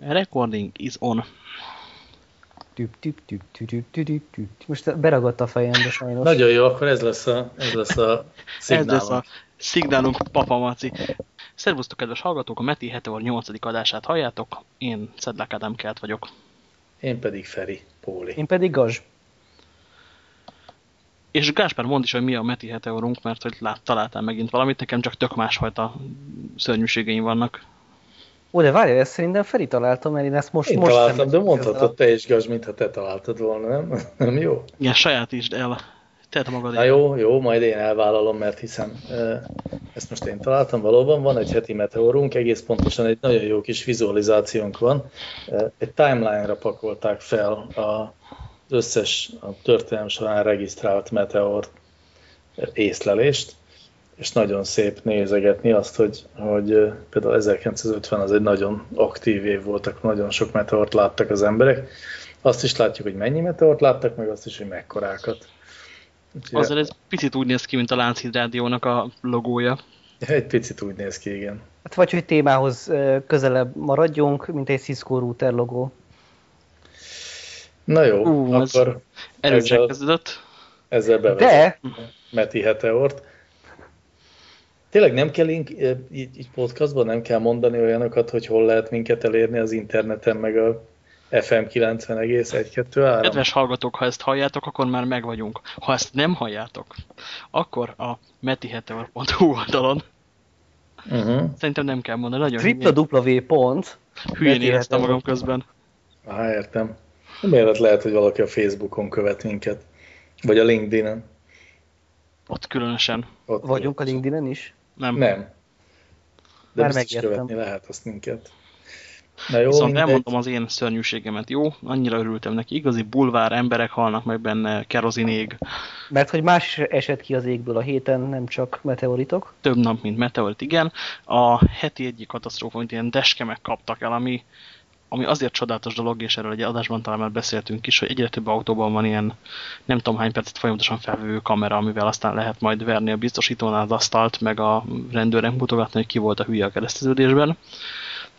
Recording is on. Tüp, tüp, tüp, tüp, tüp, tüp, tüp. Most beragadt a fejembe sajnos. Nagyon jó, akkor ez lesz a, ez lesz a Ez lesz a szignálunk Papa Maci. Szervusztok, kedves hallgatók! A Meti Heteor 8. adását halljátok. Én Szedlák Ádám Kelt vagyok. Én pedig Feri Póli. Én pedig Gazs. És Gáspár mond is, hogy mi a Meti Heteorunk, mert hogy lát, találtál megint valamit, nekem csak tök másfajta szörnyűségeim vannak. Ó, de várjál, ezt szerintem Feri találta, mert én ezt most... Én most találtam, de mondhatod te is, Gazs, mintha te találtad volna, nem? Nem jó? Igen, sajátítsd el. Te magad Na jó, jó, majd én elvállalom, mert hiszen ezt most én találtam valóban. Van egy heti meteorunk, egész pontosan egy nagyon jó kis vizualizációnk van. Egy timeline-ra pakolták fel a, az összes a történelem során regisztrált meteor észlelést, és nagyon szép nézegetni azt, hogy, hogy például 1950 az egy nagyon aktív év volt, akkor nagyon sok meteort láttak az emberek. Azt is látjuk, hogy mennyi meteort láttak, meg azt is, hogy mekkorákat. Úgyhogy Azzal ez picit úgy néz ki, mint a Lánchíd Rádiónak a logója. Egy picit úgy néz ki, igen. Hát vagy, hogy témához közelebb maradjunk, mint egy Cisco router logó. Na jó, Ú, ez akkor Erősen ezzel, kezdődött. ezzel bevezet De, Meti Heteort. Tényleg nem kell ink- így, így podcastban nem kell mondani olyanokat, hogy hol lehet minket elérni az interneten, meg a FM 90,123. Kedves hallgatók, ha ezt halljátok, akkor már meg vagyunk. Ha ezt nem halljátok, akkor a metiheteor.hu oldalon Uh-huh. szerintem nem kell mondani, nagyon tripla pont. hülyén éreztem magam közben. Á, értem. Miért lehet, hogy valaki a Facebookon követ minket? Vagy a LinkedIn-en? Ott különösen. Ott Vagyunk a LinkedIn-en is. Nem. Nem. De Már biztos megértem. követni lehet azt minket. Na jó, Viszont mindegy. elmondom az én szörnyűségemet, jó? Annyira örültem neki. Igazi bulvár emberek halnak meg benne, kerozinég, Mert hogy más is esett ki az égből a héten, nem csak meteoritok. több nap, mint meteorit, igen. A heti egyik katasztrófa, amit ilyen deskemek kaptak el, ami, ami azért csodálatos dolog, és erről egy adásban talán már beszéltünk is, hogy egyre több autóban van ilyen nem tudom hány percet folyamatosan felvevő kamera, amivel aztán lehet majd verni a biztosítónál az asztalt, meg a rendőrnek mutogatni, hogy ki volt a hülye a kereszteződésben.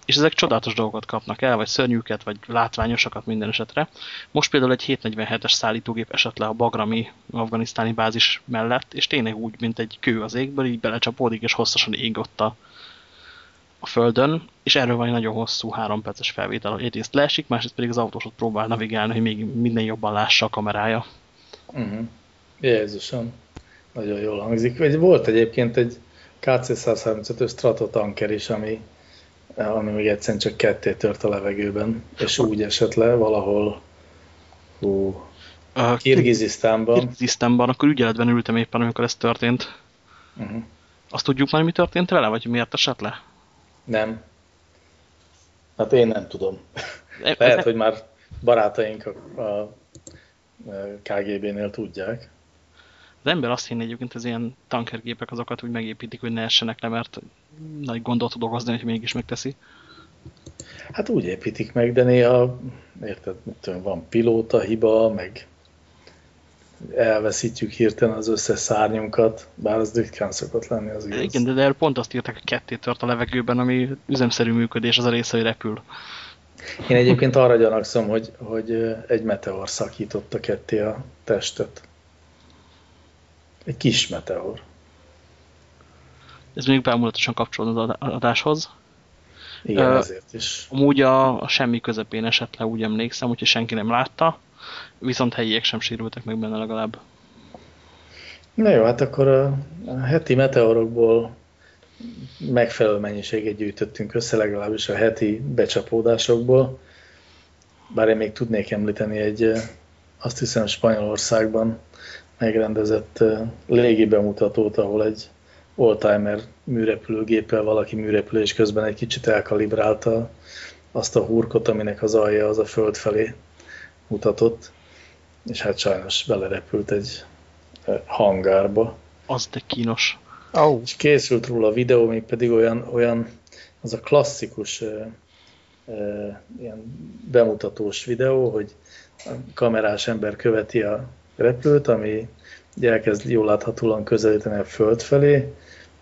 És ezek csodálatos dolgokat kapnak el, vagy szörnyűket, vagy látványosakat minden esetre. Most például egy 747-es szállítógép esett le a Bagrami afganisztáni bázis mellett, és tényleg úgy, mint egy kő az égből, így belecsapódik, és hosszasan ég ott a, a földön, és erről van egy nagyon hosszú három perces felvétel, hogy egyrészt leesik, másrészt pedig az autós ott próbál navigálni, hogy még minden jobban lássa a kamerája. Uh-huh. Jézusom, nagyon jól hangzik. Volt egyébként egy KC-135-ös stratotanker is, ami, ami még egyszerűen csak ketté tört a levegőben, és úgy esett le valahol hú, Uh, Kirgizisztánban. Kirgizisztánban, akkor ügyeletben ültem éppen, amikor ez történt. Uh-huh. Azt tudjuk már, mi történt vele, vagy miért esett le? Nem. Hát én nem tudom. Lehet, hogy már barátaink a, a KGB-nél tudják. Az ember azt hinné egyébként, az ilyen tankergépek azokat úgy megépítik, hogy ne essenek le, mert nagy gondot tud okozni, hogy mégis megteszi. Hát úgy építik meg, de néha, érted, tudom, van pilóta hiba, meg elveszítjük hirtelen az összes szárnyunkat, bár az ritkán szokott lenni az igaz. Igen, de, de pont azt írták, hogy ketté tört a levegőben, ami üzemszerű működés, az a része, hogy repül. Én egyébként arra gyanakszom, hogy, hogy egy meteor szakította ketté a testet. Egy kis meteor. Ez még bámulatosan kapcsolódó az ad- adáshoz. Igen, Ö, ezért is. Amúgy a, a semmi közepén esett le, úgy emlékszem, úgyhogy senki nem látta, viszont helyiek sem sérültek meg benne legalább. Na jó, hát akkor a a heti meteorokból megfelelő mennyiséget gyűjtöttünk össze, legalábbis a heti becsapódásokból. Bár én még tudnék említeni egy, azt hiszem Spanyolországban megrendezett légi bemutatót, ahol egy oldtimer műrepülőgéppel valaki műrepülés közben egy kicsit elkalibrálta azt a hurkot, aminek az alja az a föld felé mutatott, és hát sajnos belerepült egy eh, hangárba. Az de kínos. Ó, És készült róla a videó, még pedig olyan, olyan az a klasszikus ö, ö, ilyen bemutatós videó, hogy a kamerás ember követi a repülőt, ami elkezd jól láthatóan közelíteni a föld felé,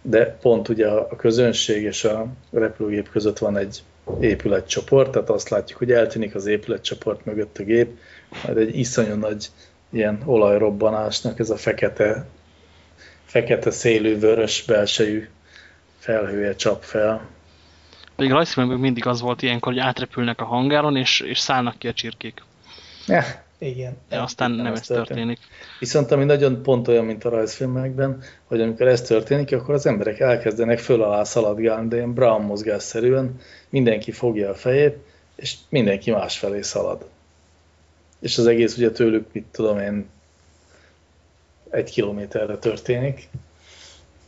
de pont ugye a a közönség és a repülőgép között van egy épületcsoport, tehát azt látjuk, hogy eltűnik az épületcsoport mögött a gép, majd egy iszonyú nagy ilyen olajrobbanásnak ez a fekete, fekete szélű, vörös belsejű felhője csap fel. Pedig rajzfilmben mindig az volt ilyenkor, hogy átrepülnek a hangáron, és, és szállnak ki a csirkék. Ja, igen. De aztán nem, nem ez történik. történik. Viszont ami nagyon pont olyan, mint a rajzfilmekben, hogy amikor ez történik, akkor az emberek elkezdenek föl alá szaladgálni, de ilyen Brown mozgásszerűen mindenki fogja a fejét, és mindenki másfelé szalad. És az egész ugye tőlük, mit tudom én, egy kilométerre történik.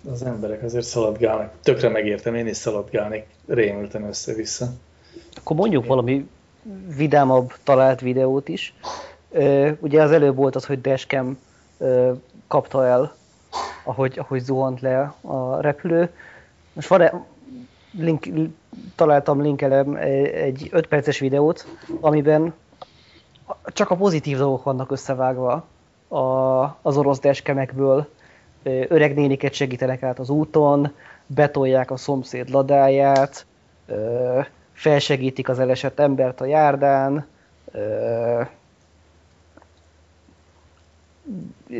Az emberek azért szaladgálnak. Tökre megértem, én is szaladgálnék rémülten össze-vissza. Akkor mondjuk valami vidámabb talált videót is. Ugye az előbb volt az, hogy dashcam kapta el, ahogy, ahogy zuhant le a repülő. Most van link, találtam linkelem egy 5 perces videót, amiben csak a pozitív dolgok vannak összevágva a, az orosz deskemekből. Öreg néniket segítenek át az úton, betolják a szomszéd ladáját, felsegítik az elesett embert a járdán,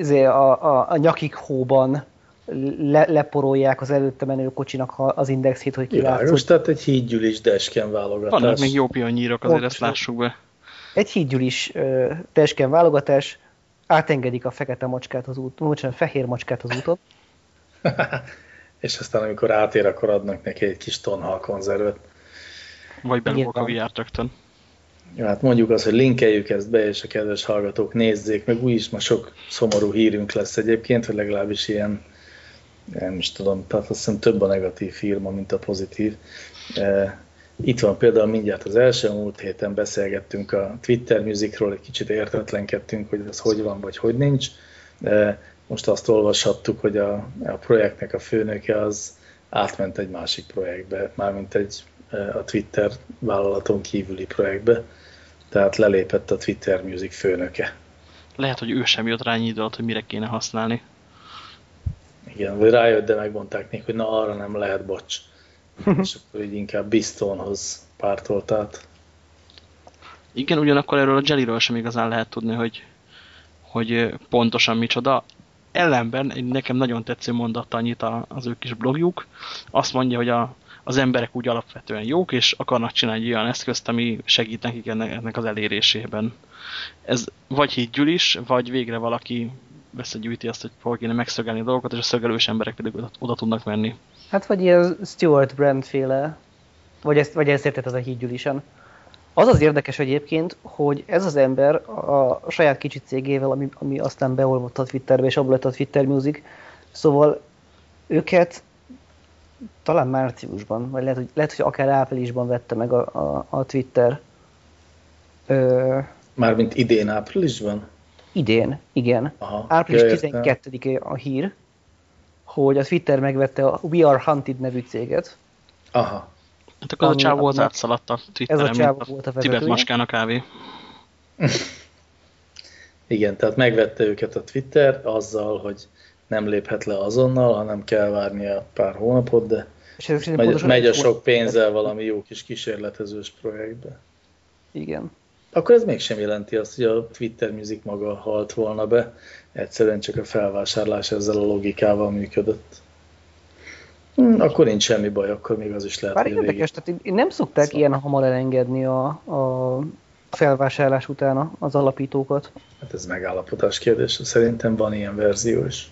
a, a, a nyakik hóban le, leporolják az előtte menő kocsinak az indexét, hogy kilátszott. Most tehát egy hídgyűlis desken válogatás. Vannak még jó pionnyírok, azért Ott, ezt lássuk be. Egy hídgyűlis uh, desken válogatás, átengedik a fekete macskát az út, bocsánat, fehér macskát az úton. és aztán amikor átér, akkor adnak neki egy kis tonhal konzervet. Vagy belugok a. Ja, hát mondjuk azt, hogy linkeljük ezt be, és a kedves hallgatók nézzék, meg úgyis ma sok szomorú hírünk lesz egyébként, vagy legalábbis ilyen, nem is tudom, tehát azt hiszem több a negatív firma, mint a pozitív. E, itt van például mindjárt az első, múlt héten beszélgettünk a Twitter Musicról, egy kicsit értetlenkedtünk, hogy ez hogy van, vagy hogy nincs. E, most azt olvashattuk, hogy a, a projektnek a főnöke az átment egy másik projektbe, mármint egy a Twitter vállalaton kívüli projektbe, tehát lelépett a Twitter Music főnöke. Lehet, hogy ő sem jött rá idő alatt, hogy mire kéne használni. Igen, vagy rájött, de megmondták neki, hogy na arra nem lehet, bocs. És akkor így inkább Bistonhoz pártolt át. Igen, ugyanakkor erről a Jellyről sem igazán lehet tudni, hogy, hogy pontosan micsoda. Ellenben egy nekem nagyon tetsző mondattal nyit az ő kis blogjuk. Azt mondja, hogy a, az emberek úgy alapvetően jók, és akarnak csinálni egy olyan eszközt, ami segít nekik ennek az elérésében. Ez vagy hídgyűl is, vagy végre valaki összegyűjti azt, hogy hol kéne megszögelni a dolgokat, és a szögelős emberek pedig oda, oda tudnak menni. Hát vagy ilyen Stuart Brand féle, vagy ezt, vagy ezt érted az a hídgyűlisen. Az az érdekes egyébként, hogy ez az ember a saját kicsi cégével, ami, ami aztán beolvott a Twitterbe, és abból lett a Twitter Music, szóval őket talán márciusban, vagy lehet, hogy, lehet, hogy akár áprilisban vette meg a, a, a Twitter. Ö... Mármint idén áprilisban? Idén, igen. Aha, Április 12 a hír, hogy a Twitter megvette a We Are Hunted nevű céget. Aha. Hát akkor a csávó az átszaladt a Twitteren, ez a csávó volt a vezetője. Tibet maskának kávé. Igen, tehát megvette őket a Twitter azzal, hogy nem léphet le azonnal, hanem kell várnia pár hónapot, de és ez megy, megy a sok pénzzel valami jó kis kísérletezős projektbe. Igen. Akkor ez mégsem jelenti azt, hogy a Twitter Music maga halt volna be, egyszerűen csak a felvásárlás ezzel a logikával működött. Hmm, akkor nincs semmi baj, akkor még az is lehet, Bár érdekes, tehát nem szokták szóval. ilyen hamar elengedni a, a felvásárlás után az alapítókat. Hát ez megállapodás kérdés, szerintem van ilyen verzió is.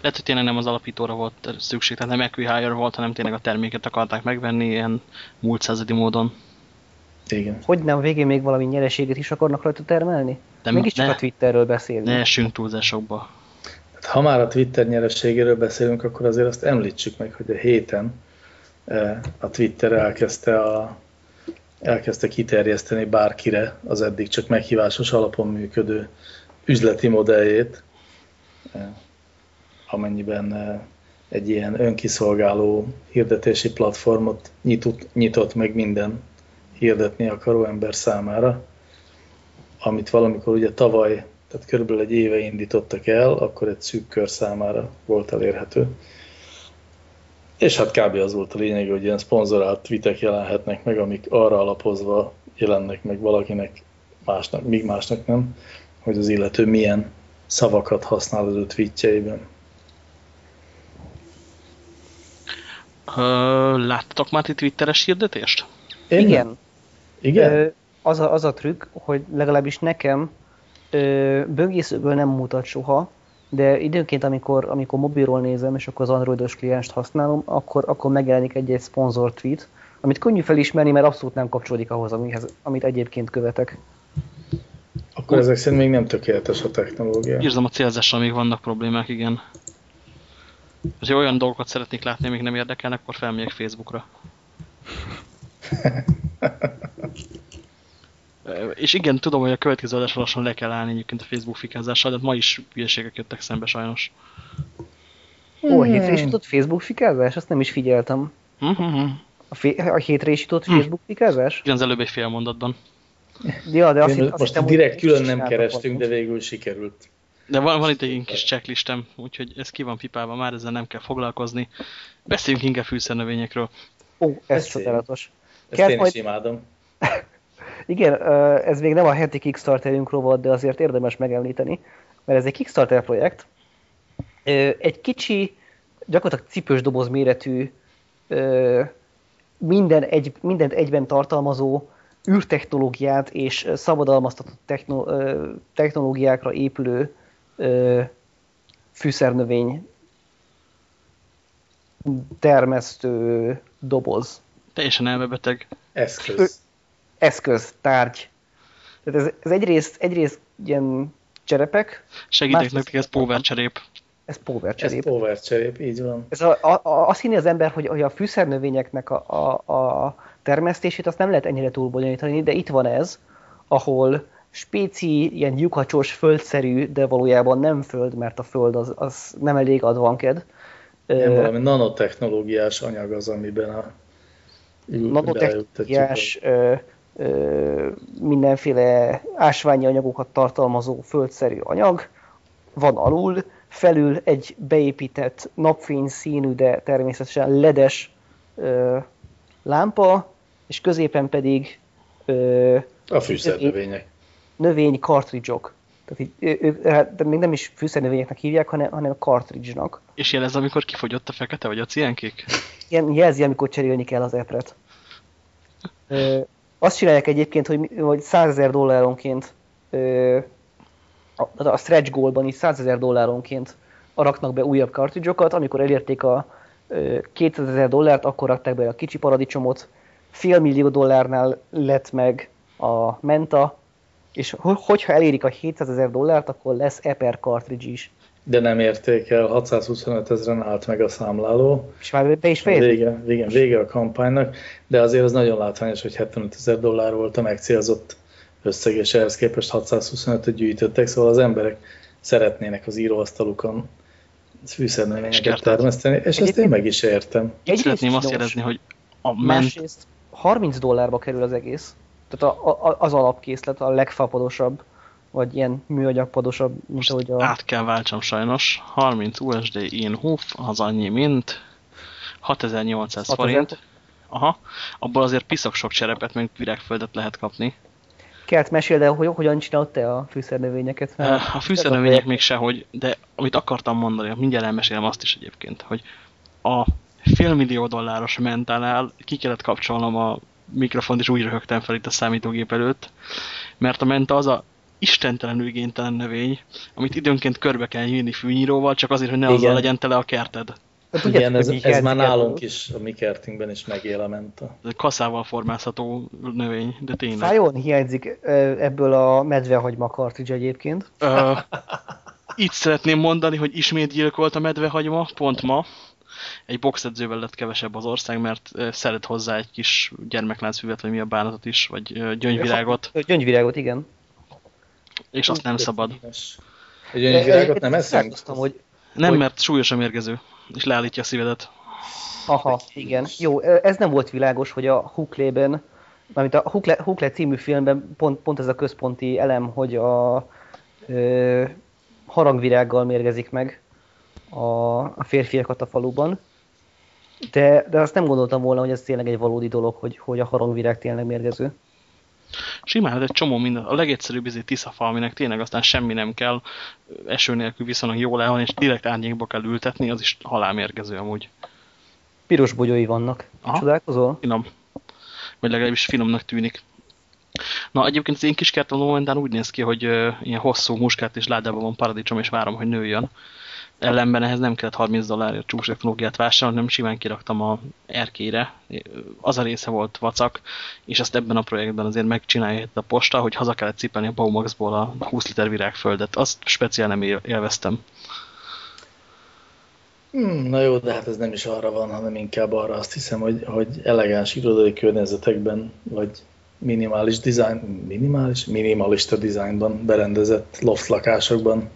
Lehet, hogy tényleg nem az alapítóra volt szükség, tehát nem Equihire volt, hanem tényleg a terméket akarták megvenni ilyen múlt századi módon. Igen. Hogy nem, a végén még valami nyereséget is akarnak rajta termelni? De Mégis csak a Twitterről beszélünk. Ne essünk túlzásokba. Hát, ha már a Twitter nyereségéről beszélünk, akkor azért azt említsük meg, hogy a héten e, a Twitter elkezdte, a, elkezdte kiterjeszteni bárkire az eddig csak meghívásos alapon működő üzleti modelljét e, amennyiben eh, egy ilyen önkiszolgáló hirdetési platformot nyitott, nyitott meg minden hirdetni akaró ember számára, amit valamikor ugye tavaly, tehát körülbelül egy éve indítottak el, akkor egy szűk kör számára volt elérhető. És hát kb. az volt a lényeg, hogy ilyen szponzorált tweetek jelenhetnek meg, amik arra alapozva jelennek meg valakinek, másnak, míg másnak nem, hogy az illető milyen szavakat használ az ő tweetjeiben. Láttatok már ti twitteres hirdetést? Én Igen. Nem. Igen? Ö, az, a, az a trükk, hogy legalábbis nekem ö, böngészőből nem mutat soha, de időnként, amikor, amikor mobilról nézem, és akkor az androidos klienst használom, akkor, akkor megjelenik egy-egy sponsor tweet, amit könnyű felismerni, mert abszolút nem kapcsolódik ahhoz, amihez, amit egyébként követek. Akkor ezek szerint még nem tökéletes a technológia. Érzem a célzással még vannak problémák, igen. Ha olyan dolgokat szeretnék látni, amik nem érdekelnek, akkor felmegyek Facebookra. És igen, tudom, hogy a következő adás lassan le kell állni egyébként a Facebook fikázással, de ma is hülyeségek jöttek szembe sajnos. Ó, a hétre is jutott Facebook fikázás? Azt nem is figyeltem. Mm-hmm. A, a hétre is jutott hm. Facebook fikázás? Igen, az előbb egy fél mondatban. Ja, de azt, Én, azt most hittem, direkt külön nem kerestünk, de végül sikerült. De van, van itt egy kis checklistem, úgyhogy ez ki van pipálva, már ezzel nem kell foglalkozni. Beszéljünk inkább fűszernövényekről. Ó, ez csodálatos. Ezt Kert én majd... is imádom. Igen, ez még nem a heti Kickstarterünkről volt, de azért érdemes megemlíteni, mert ez egy Kickstarter projekt. Egy kicsi, gyakorlatilag cipős doboz méretű, minden egy, mindent egyben tartalmazó űrtechnológiát és szabadalmaztatott technológiákra épülő fűszernövény termesztő doboz. Teljesen elmebeteg. Eszköz. Eszköz, tárgy. Tehát ez, ez egyrészt, egyrészt ilyen cserepek. Segítek nektek, ez power cserép. Ez power cserép. Ez power cserép, így van. Ez a, a, a, azt hinni az ember, hogy, hogy a fűszernövényeknek a, a, a termesztését azt nem lehet ennyire túlbonyolítani, de itt van ez, ahol spéci, ilyen lyukacsos, földszerű, de valójában nem föld, mert a föld az, az nem elég advanked. Nem, valami nanotechnológiás anyag az, amiben a nanotechnológiás ö, ö, mindenféle ásványi anyagokat tartalmazó földszerű anyag van alul, felül egy beépített napfény színű, de természetesen ledes ö, lámpa, és középen pedig ö, a fűszernövények. Növény cartridge-ok. Tehát így, ők, hát, de még nem is fűszernövényeknek hívják, hanem, hanem cartridge-nak. És jelez, amikor kifogyott a fekete vagy a ciánkék? Igen, jelzi, amikor cserélni kell az epret. Ö, azt csinálják egyébként, hogy, hogy 100 ezer dolláronként ö, a, a stretch goalban is 100 ezer dolláronként raknak be újabb cartridge-okat, amikor elérték a 200 ezer dollárt, akkor rakták be a kicsi paradicsomot, fél millió dollárnál lett meg a menta, és hogyha elérik a 700 ezer dollárt, akkor lesz Eper cartridge is. De nem érték el, 625 ezeren állt meg a számláló. És már be is fejezik. Vége, vége, vége a kampánynak, de azért az nagyon látványos, hogy 75 ezer dollár volt a megcélzott összeg, és ehhez képest 625-öt gyűjtöttek, szóval az emberek szeretnének az íróasztalukon fűszernövényeket termeszteni, és ezt én meg is értem. Egyrészt Szeretném azt jelezni, hogy a ment... Másrészt 30 dollárba kerül az egész. Tehát a, a, az alapkészlet a legfapadosabb, vagy ilyen műanyagpadosabb, mint Most ahogy a... át kell váltsam sajnos. 30 USD in hoof, az annyi mint 6800 forint. Aha, abból azért piszok sok cserepet, meg virágföldet lehet kapni. Kert, meséld el, hogy hogyan csinálod te a fűszernövényeket? A fűszernövények még sehogy, de amit akartam mondani, mindjárt elmesélem azt is egyébként, hogy a félmillió dolláros mentánál ki kellett kapcsolnom a mikrofont, és úgy röhögtem fel itt a számítógép előtt, mert a menta az a istentelenül igénytelen növény, amit időnként körbe kell nyílni fűnyíróval, csak azért, hogy ne Igen. azzal legyen tele a kerted. Hát Igen, ez, ez már nálunk is, a mi kertünkben is megél a menta. Ez egy kaszával formázható növény, de tényleg. Fájón hiányzik ebből a medvehagyma cartridge egyébként. Uh, itt szeretném mondani, hogy ismét gyilkolt a medvehagyma, pont ma. Egy boxedzővel lett kevesebb az ország, mert szeret hozzá egy kis gyermekláncfüvet, vagy mi a bánatot is, vagy gyöngyvirágot. Gyöngyvirágot, igen. És azt nem szabad. A gyöngyvirágot nem eszünk? hogy nem, mert súlyosan mérgező és leállítja a szívedet. Aha, igen. Jó, ez nem volt világos, hogy a Huklében, mármint a Hukle, Hukle című filmben pont, pont ez a központi elem, hogy a ö, harangvirággal mérgezik meg a, a férfiakat a faluban. De, de azt nem gondoltam volna, hogy ez tényleg egy valódi dolog, hogy, hogy a harangvirág tényleg mérgező. Simán, hát egy csomó minden. A legegyszerűbb izé tiszafa, aminek tényleg aztán semmi nem kell, eső nélkül viszonylag jól el van, és direkt árnyékba kell ültetni, az is halálmérgező amúgy. Piros bogyói vannak. Aha. Csodálkozol? Finom. Vagy legalábbis finomnak tűnik. Na, egyébként az én kis kertem momentán úgy néz ki, hogy uh, ilyen hosszú muskát és ládában van paradicsom, és várom, hogy nőjön. Ellenben ehhez nem kellett 30 dollárért csúcs technológiát vásárolni, hanem simán kiraktam a erkére. Az a része volt vacak, és ezt ebben a projektben azért megcsinálja a posta, hogy haza kellett cipelni a Baumaxból a 20 liter virágföldet. Azt speciál nem élveztem. Hmm, na jó, de hát ez nem is arra van, hanem inkább arra azt hiszem, hogy, hogy elegáns irodai környezetekben, vagy minimális design, minimális, minimalista dizájnban berendezett loft lakásokban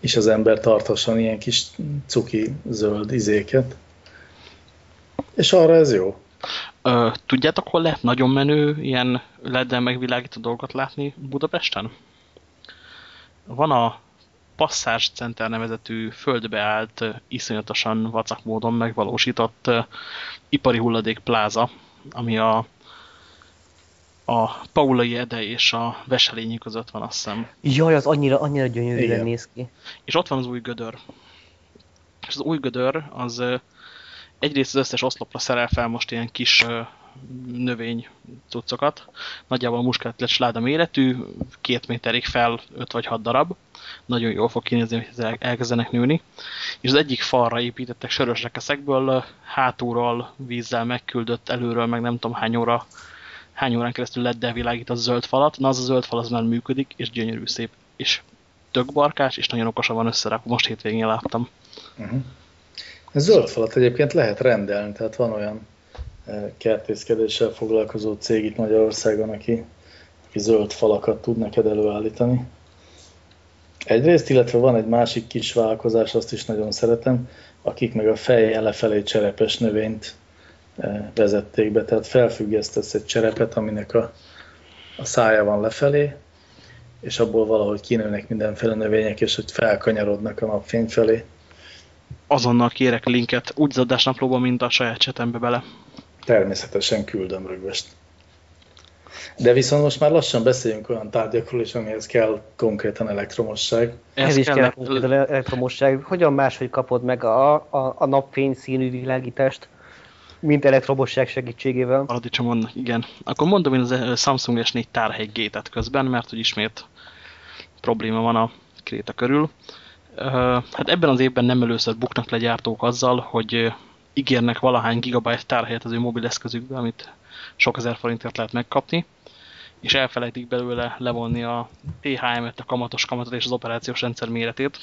és az ember tarthasson ilyen kis cuki zöld izéket. És arra ez jó. Ö, tudjátok, hol lehet nagyon menő ilyen led megvilágító dolgot látni Budapesten? Van a Passage Center nevezetű földbeállt, iszonyatosan vacak módon megvalósított uh, ipari hulladék pláza, ami a a Paulai Ede és a Veselényi között van, azt hiszem. Jaj, az annyira, annyira gyönyörűen néz ki. És ott van az új gödör. És az új gödör az egyrészt az összes oszlopra szerel fel most ilyen kis növény cuccokat. Nagyjából a muskátlet láda méretű, két méterig fel, öt vagy hat darab. Nagyon jól fog kinézni, hogy ezek elkezdenek nőni. És az egyik falra építettek sörös rekeszekből, hátulról vízzel megküldött, előről meg nem tudom hány óra hány órán keresztül led világít a zöld falat, na az a zöld fal az már működik, és gyönyörű szép, és tök barkás, és nagyon okosan van összerakva, most hétvégén láttam. Uh -huh. Zöld falat egyébként lehet rendelni, tehát van olyan e, kertészkedéssel foglalkozó cég itt Magyarországon, aki, aki zöld falakat tud neked előállítani. Egyrészt, illetve van egy másik kis vállalkozás, azt is nagyon szeretem, akik meg a fej lefelé cserepes növényt vezették be, tehát felfüggesztesz egy cserepet, aminek a, a szája van lefelé, és abból valahogy kinőnek mindenféle növények, és hogy felkanyarodnak a napfény felé. Azonnal kérek linket úgy az adásnaplóba, mint a saját csetembe bele. Természetesen küldöm rögvest. De viszont most már lassan beszéljünk olyan tárgyakról is, amihez kell konkrétan elektromosság. Ez, Ez is kell konkrétan elektromosság. Hogyan máshogy kapod meg a, a, a napfény színű világítást? Mint elektromosság segítségével. Paradicsomon, igen. Akkor mondom én az eh, Samsung S4 tárhely gétet közben, mert hogy ismét probléma van a kréta körül. Hát ebben az évben nem először buknak le gyártók azzal, hogy ígérnek valahány gigabyte tárhelyet az ő mobileszközükbe, amit sok ezer forintért lehet megkapni, és elfelejtik belőle levonni a THM-et, a kamatos kamatot és az operációs rendszer méretét.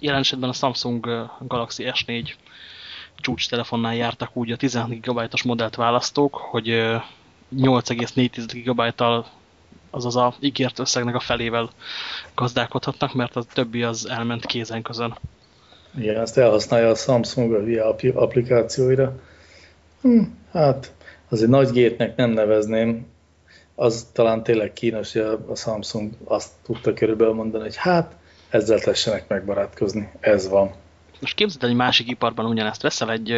Jelen esetben a Samsung Galaxy S4 csúcs telefonnál jártak úgy a 16 GB-os modellt választók, hogy 8,4 GB-tal azaz a ígért összegnek a felével gazdálkodhatnak, mert a többi az elment kézen közön. Igen, ezt elhasználja a Samsung a via applikációira. Hm, hát azért nagy gétnek nem nevezném, az talán tényleg kínos, hogy a Samsung azt tudta körülbelül mondani, hogy hát ezzel tessenek megbarátkozni, ez van. Most képzeld egy másik iparban ugyanezt veszel egy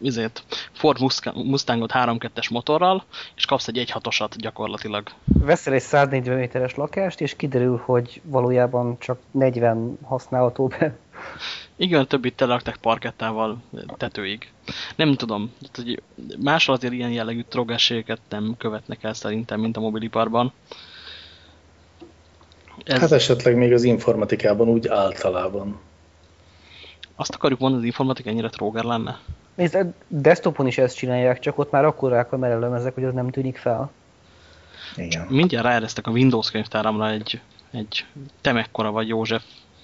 uh, Ford Mustangot 3.2-es motorral, és kapsz egy 1.6-osat gyakorlatilag. Veszel egy 140 méteres lakást, és kiderül, hogy valójában csak 40 használható be. Igen, többit telerakták parkettával tetőig. Nem tudom, hogy máshol azért ilyen jellegű trogásségeket nem követnek el szerintem, mint a mobiliparban. Ez... Hát esetleg még az informatikában úgy általában. Azt akarjuk mondani, az informatika ennyire tróger lenne? Nézd, desktopon is ezt csinálják, csak ott már akkor a merelőmezek, hogy az nem tűnik fel. Igen. Mindjárt ráeresztek a Windows könyvtáramra egy, egy temekkora vagy József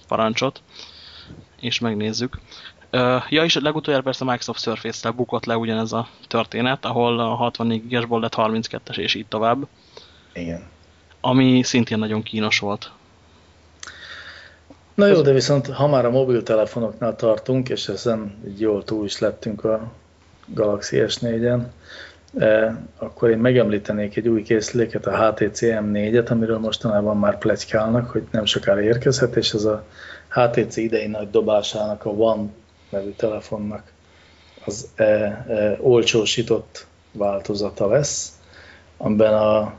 parancsot, és megnézzük. Ja, és legutoljára persze a Microsoft Surface-tel bukott le ugyanez a történet, ahol a 64 gigasból lett 32-es, és így tovább. Igen. Ami szintén nagyon kínos volt. Na jó, de viszont ha már a mobiltelefonoknál tartunk, és ezen így jól túl is lettünk a Galaxy S4-en, eh, akkor én megemlítenék egy új készüléket, a HTC M4-et, amiről mostanában már plegykálnak, hogy nem sokára érkezhet, és ez a HTC idei nagy dobásának a One nevű telefonnak az e, e, olcsósított változata lesz, amiben a,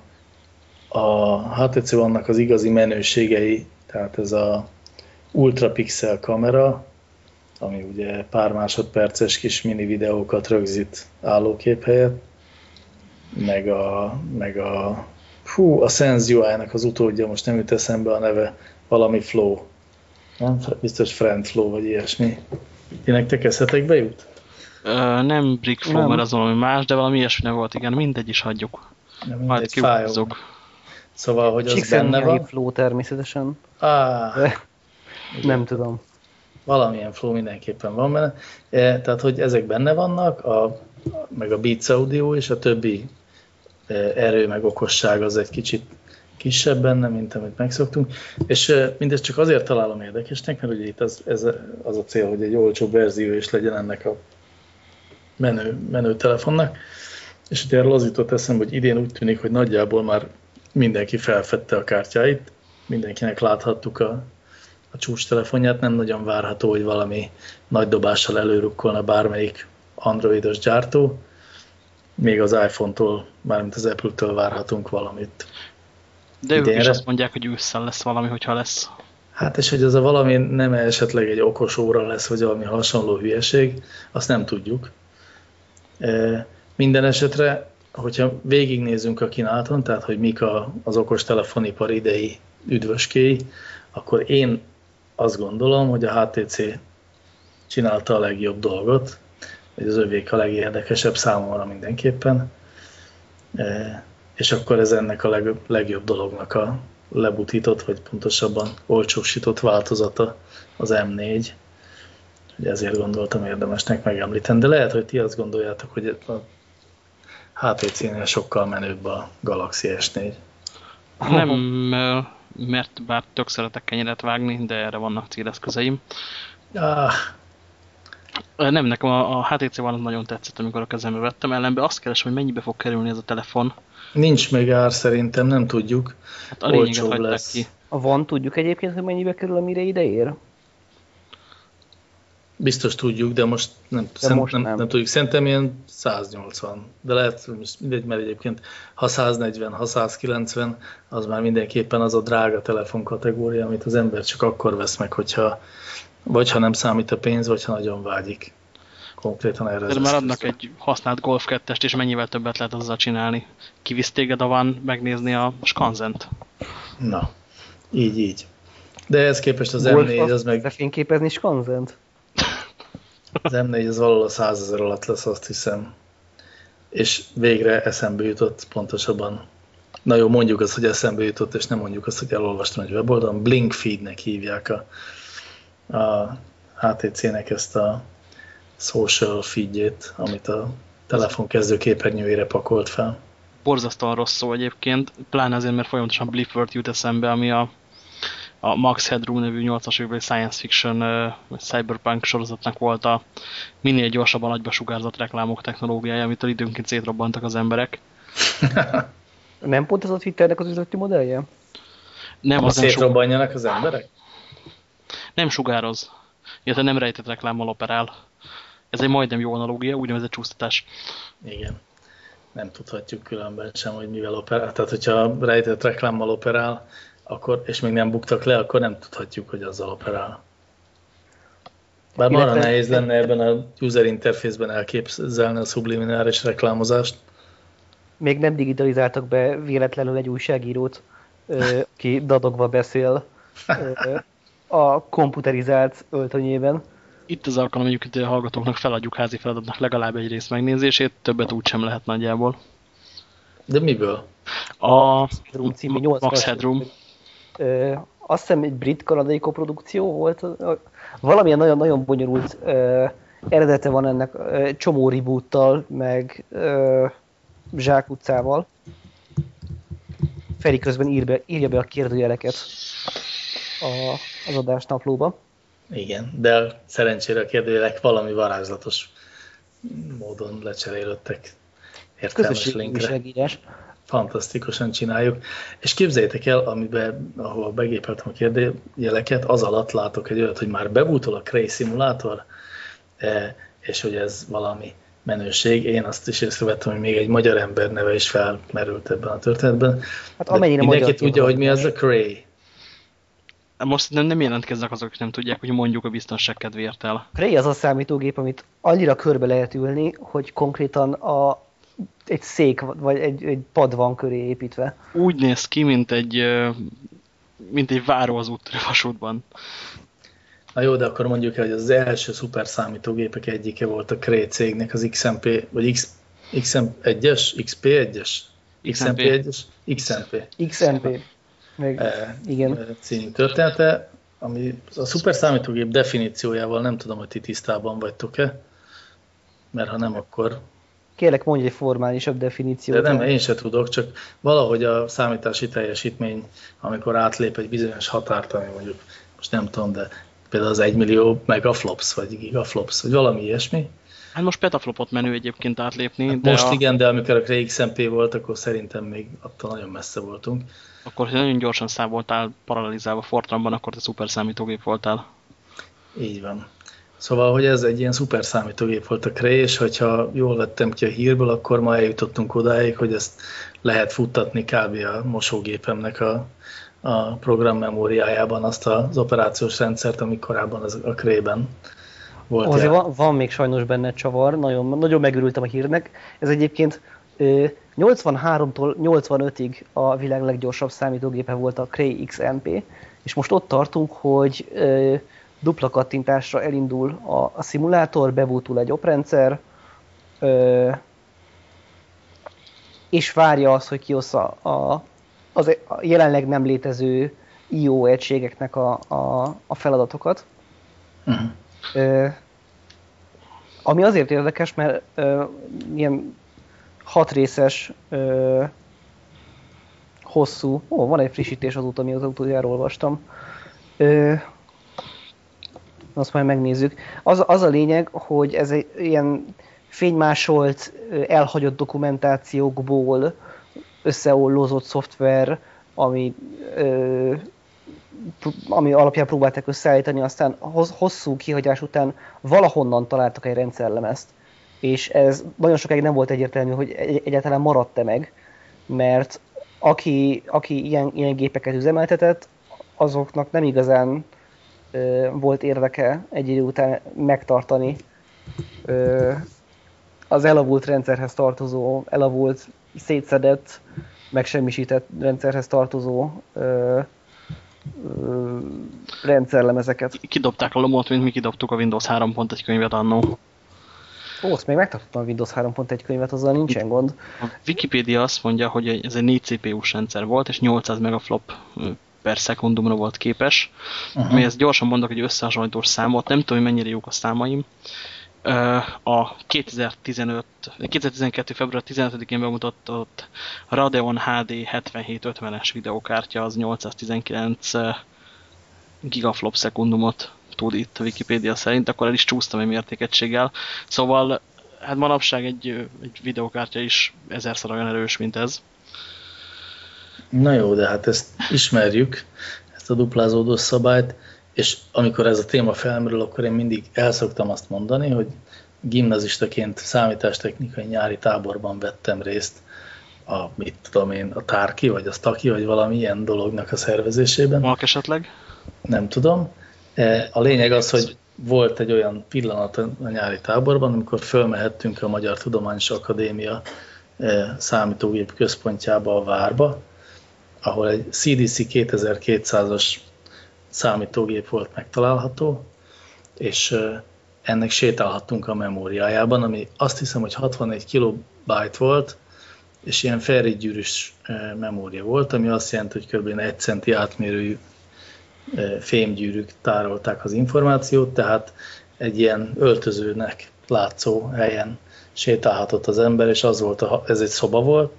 a HTC vannak az igazi menőségei, tehát ez a ultrapixel kamera, ami ugye pár másodperces kis mini videókat rögzít állókép helyett, meg a, meg a hú, a Sense UI-nak az utódja, most nem jut eszembe a neve, valami Flow. Nem? Biztos Friend Flow, vagy ilyesmi. Ti nektek eszetekbe jut? Ö, nem Brick Flow, mert az valami más, de valami ilyesmi volt, igen, mindegy is hagyjuk. Nem, Majd kiúzzuk. Szóval, hogy az Csíkszem benne van. Flow természetesen. Ah, de nem tudom. Valamilyen flow mindenképpen van benne. E, tehát, hogy ezek benne vannak, a, meg a Beats Audio és a többi e, erő meg okosság az egy kicsit kisebb benne, mint amit megszoktunk. És e, mindezt csak azért találom érdekesnek, mert ugye itt az, ez az a cél, hogy egy olcsó verzió is legyen ennek a menő, menő telefonnak. És ugye erről az jutott eszembe, hogy idén úgy tűnik, hogy nagyjából már mindenki felfedte a kártyáit, mindenkinek láthattuk a, a csúcs telefonját, nem nagyon várható, hogy valami nagy dobással előrukkolna bármelyik androidos gyártó, még az iPhone-tól, mármint az Apple-től várhatunk valamit. De ők is azt mondják, hogy ősszel lesz valami, hogyha lesz. Hát és hogy ez a valami nem esetleg egy okos óra lesz, vagy valami hasonló hülyeség, azt nem tudjuk. E, minden esetre, hogyha végignézünk a kínálaton, tehát hogy mik a, az okos telefonipar idei üdvöskéi, akkor én azt gondolom, hogy a HTC csinálta a legjobb dolgot, hogy az övék a legérdekesebb számomra mindenképpen, e, és akkor ez ennek a leg, legjobb dolognak a lebutított, vagy pontosabban olcsósított változata az M4, hogy ezért gondoltam érdemesnek megemlíteni, de lehet, hogy ti azt gondoljátok, hogy a HTC-nél sokkal menőbb a Galaxy S4. Nem, mert bár tök szeretek kenyeret vágni, de erre vannak céleszközeim. Ah. Nem, nekem a, a HTC van nagyon tetszett, amikor a kezembe vettem, ellenben azt keresem, hogy mennyibe fog kerülni ez a telefon. Nincs még ár szerintem, nem tudjuk. Hát a lényeget lesz. ki. A van tudjuk egyébként, hogy mennyibe kerül, amire ide ér? Biztos tudjuk, de most nem, de szent, most nem, nem. nem tudjuk. Szerintem ilyen 180, de lehet, mindegy, mert egyébként ha 140, ha 190, az már mindenképpen az a drága telefon kategória, amit az ember csak akkor vesz meg, hogyha vagy ha nem számít a pénz, vagy ha nagyon vágyik konkrétan erre. De már adnak egy használt Golf 2 és mennyivel többet lehet azzal csinálni. Kivisz téged a van megnézni a skanzent. Na, így, így. De ez képest az M4 az meg... Befényképezni skanzent? Az M4 az valahol a 100 ezer alatt lesz, azt hiszem. És végre eszembe jutott pontosabban. Na jó, mondjuk azt, hogy eszembe jutott, és nem mondjuk azt, hogy elolvastam egy weboldalon. Blinkfeednek hívják a, a HTC-nek ezt a social feedjét, amit a telefon kezdő képernyőjére pakolt fel. Borzasztóan rossz szó egyébként, pláne azért, mert folyamatosan Blipword jut eszembe, ami a a Max Headroom nevű 80-as évekbeli science fiction vagy cyberpunk sorozatnak volt a minél gyorsabban nagyba sugárzott reklámok technológiája, amitől időnként szétrobbantak az emberek. nem pont ez a Twitternek az üzleti modellje? Nem, az szétrobbanjanak az emberek? Nem sugároz, illetve nem rejtett reklámmal operál. Ez egy majdnem jó analógia, úgynevezett csúsztatás. Igen. Nem tudhatjuk különben sem, hogy mivel operál. Tehát, hogyha rejtett reklámmal operál, akkor, és még nem buktak le, akkor nem tudhatjuk, hogy azzal operál. Bár marha nehéz lenne ebben a user interface-ben elképzelni a sublimináris reklámozást. Még nem digitalizáltak be véletlenül egy újságírót, aki dadogva beszél a komputerizált öltönyében. Itt az alkalom, hogy a hallgatóknak feladjuk házi feladatnak legalább egy rész megnézését, többet úgy sem lehet nagyjából. De miből? A Max Headroom ö, azt hiszem egy brit-kanadai koprodukció volt, valamilyen nagyon-nagyon bonyolult ö, eredete van ennek, ö, csomó reboottal, meg ö, zsákutcával. Feri közben ír be, írja be a kérdőjeleket a, az adásnaplóba. Igen, de szerencsére a kérdőjelek valami varázslatos módon lecserélődtek értelmes linkre fantasztikusan csináljuk. És képzeljétek el, amiben, ahol begépeltem a kérdőjeleket, az alatt látok egy olyat, hogy már bebútol a Cray szimulátor, e, és hogy ez valami menőség. Én azt is észrevettem, hogy még egy magyar ember neve is felmerült ebben a történetben. Hát amennyire mindenki tudja, hogy mi az a Cray. Most nem, nem jelentkeznek azok, akik nem tudják, hogy mondjuk a biztonság kedvéért el. Cray az a számítógép, amit annyira körbe lehet ülni, hogy konkrétan a, egy szék vagy egy, egy pad van köré építve. Úgy néz ki, mint egy, mint egy váró az úttörő vasútban. Na jó, de akkor mondjuk el, hogy az első szuper számítógépek egyike volt a Cray cégnek, az XMP, vagy X, XM1-es, XP1-es? XMP1-es? XMP. XMP. Meg, Eh, igen. eh, című története, ami a szuper számítógép definíciójával nem tudom, hogy ti tisztában vagytok-e, mert ha nem, akkor... Kérlek, mondj egy formálisabb definíciót. De nem, én se tudok, csak valahogy a számítási teljesítmény, amikor átlép egy bizonyos határt, ami mondjuk, most nem tudom, de például az 1 millió megaflops, vagy gigaflops, vagy valami ilyesmi. Hát most petaflopot menő egyébként átlépni, Hát de most a, igen, de amikor a XMP volt, akkor szerintem még attól nagyon messze voltunk. akkor, ha nagyon gyorsan számoltál paralelizálva Fortranban, akkor te szuper számítógép voltál. Így van. Szóval, hogy ez egy ilyen szuper számítógép volt a Cray, és hogyha jól vettem ki a hírből, akkor ma eljutottunk odáig, hogy ezt lehet futtatni kb. a mosógépemnek a, a programmemóriájában azt az operációs rendszert, ami korábban az a Cray-ben volt. Azért van, van még sajnos benne csavar, nagyon, nagyon megörültem a hírnek. Ez egyébként ö, 83-tól 85-ig a világ leggyorsabb számítógépe volt a Cray XMP, és most ott tartunk, hogy dupla kattintásra elindul a, a szimulátor, bebútul egy oprendszer, ö, és várja azt, hogy kiossza a, az a jelenleg nem létező IO egységeknek a, a, a feladatokat. Uh-huh. Ö, ami azért érdekes, mert ö, ilyen hat részes, ö, hosszú, ó, van egy frissítés azóta, az utoljára olvastam. Ö, azt majd megnézzük. Az, az a lényeg, hogy ez egy ilyen fénymásolt, elhagyott dokumentációkból összeollózott szoftver, ami ö, ami alapján próbálták összeállítani, aztán hosszú kihagyás után valahonnan találtak egy rendszerlemezt. És ez nagyon sokáig nem volt egyértelmű, hogy egyáltalán maradt-e meg, mert aki, aki ilyen, ilyen gépeket üzemeltetett, azoknak nem igazán volt érdeke egy idő után megtartani az elavult rendszerhez tartozó, elavult, szétszedett, megsemmisített rendszerhez tartozó ö, rendszerlemezeket. Kidobták a lomot, mint mi kidobtuk a Windows 3.1 könyvet annó. Ó, azt még megtartottam a Windows 3.1 könyvet, azzal nincsen gond. A Wikipedia azt mondja, hogy ez egy 4 CPU-s rendszer volt, és 800 megaflop per szekundumra volt képes. Uh -huh. ezt gyorsan mondok egy összehasonlítós számot, nem tudom, hogy mennyire jók a számaim. A 2015, 2012. február 15-én bemutatott Radeon HD 7750-es videokártya az 819 gigaflop szekundumot tud itt a Wikipédia szerint, akkor el is csúsztam egy mértékegységgel. Szóval hát manapság egy, egy videokártya is ezerszer olyan erős, mint ez. Na jó, de hát ezt ismerjük, ezt a duplázódós szabályt, és amikor ez a téma felmerül, akkor én mindig el szoktam azt mondani, hogy gimnazistaként számítástechnikai nyári táborban vettem részt a, mit tudom én, a tárki, vagy a staki, vagy valami ilyen dolognak a szervezésében. Malk esetleg? Nem tudom. A lényeg az, hogy volt egy olyan pillanat a nyári táborban, amikor fölmehettünk a Magyar Tudományos Akadémia számítógép központjába a Várba, ahol egy CDC 2200-as számítógép volt megtalálható, és ennek sétálhattunk a memóriájában, ami azt hiszem, hogy 64 kilobájt volt, és ilyen Ferri gyűrűs memória volt, ami azt jelenti, hogy kb. 1 centi átmérőjű fémgyűrűk tárolták az információt, tehát egy ilyen öltözőnek látszó helyen sétálhatott az ember, és az volt a, ez egy szoba volt,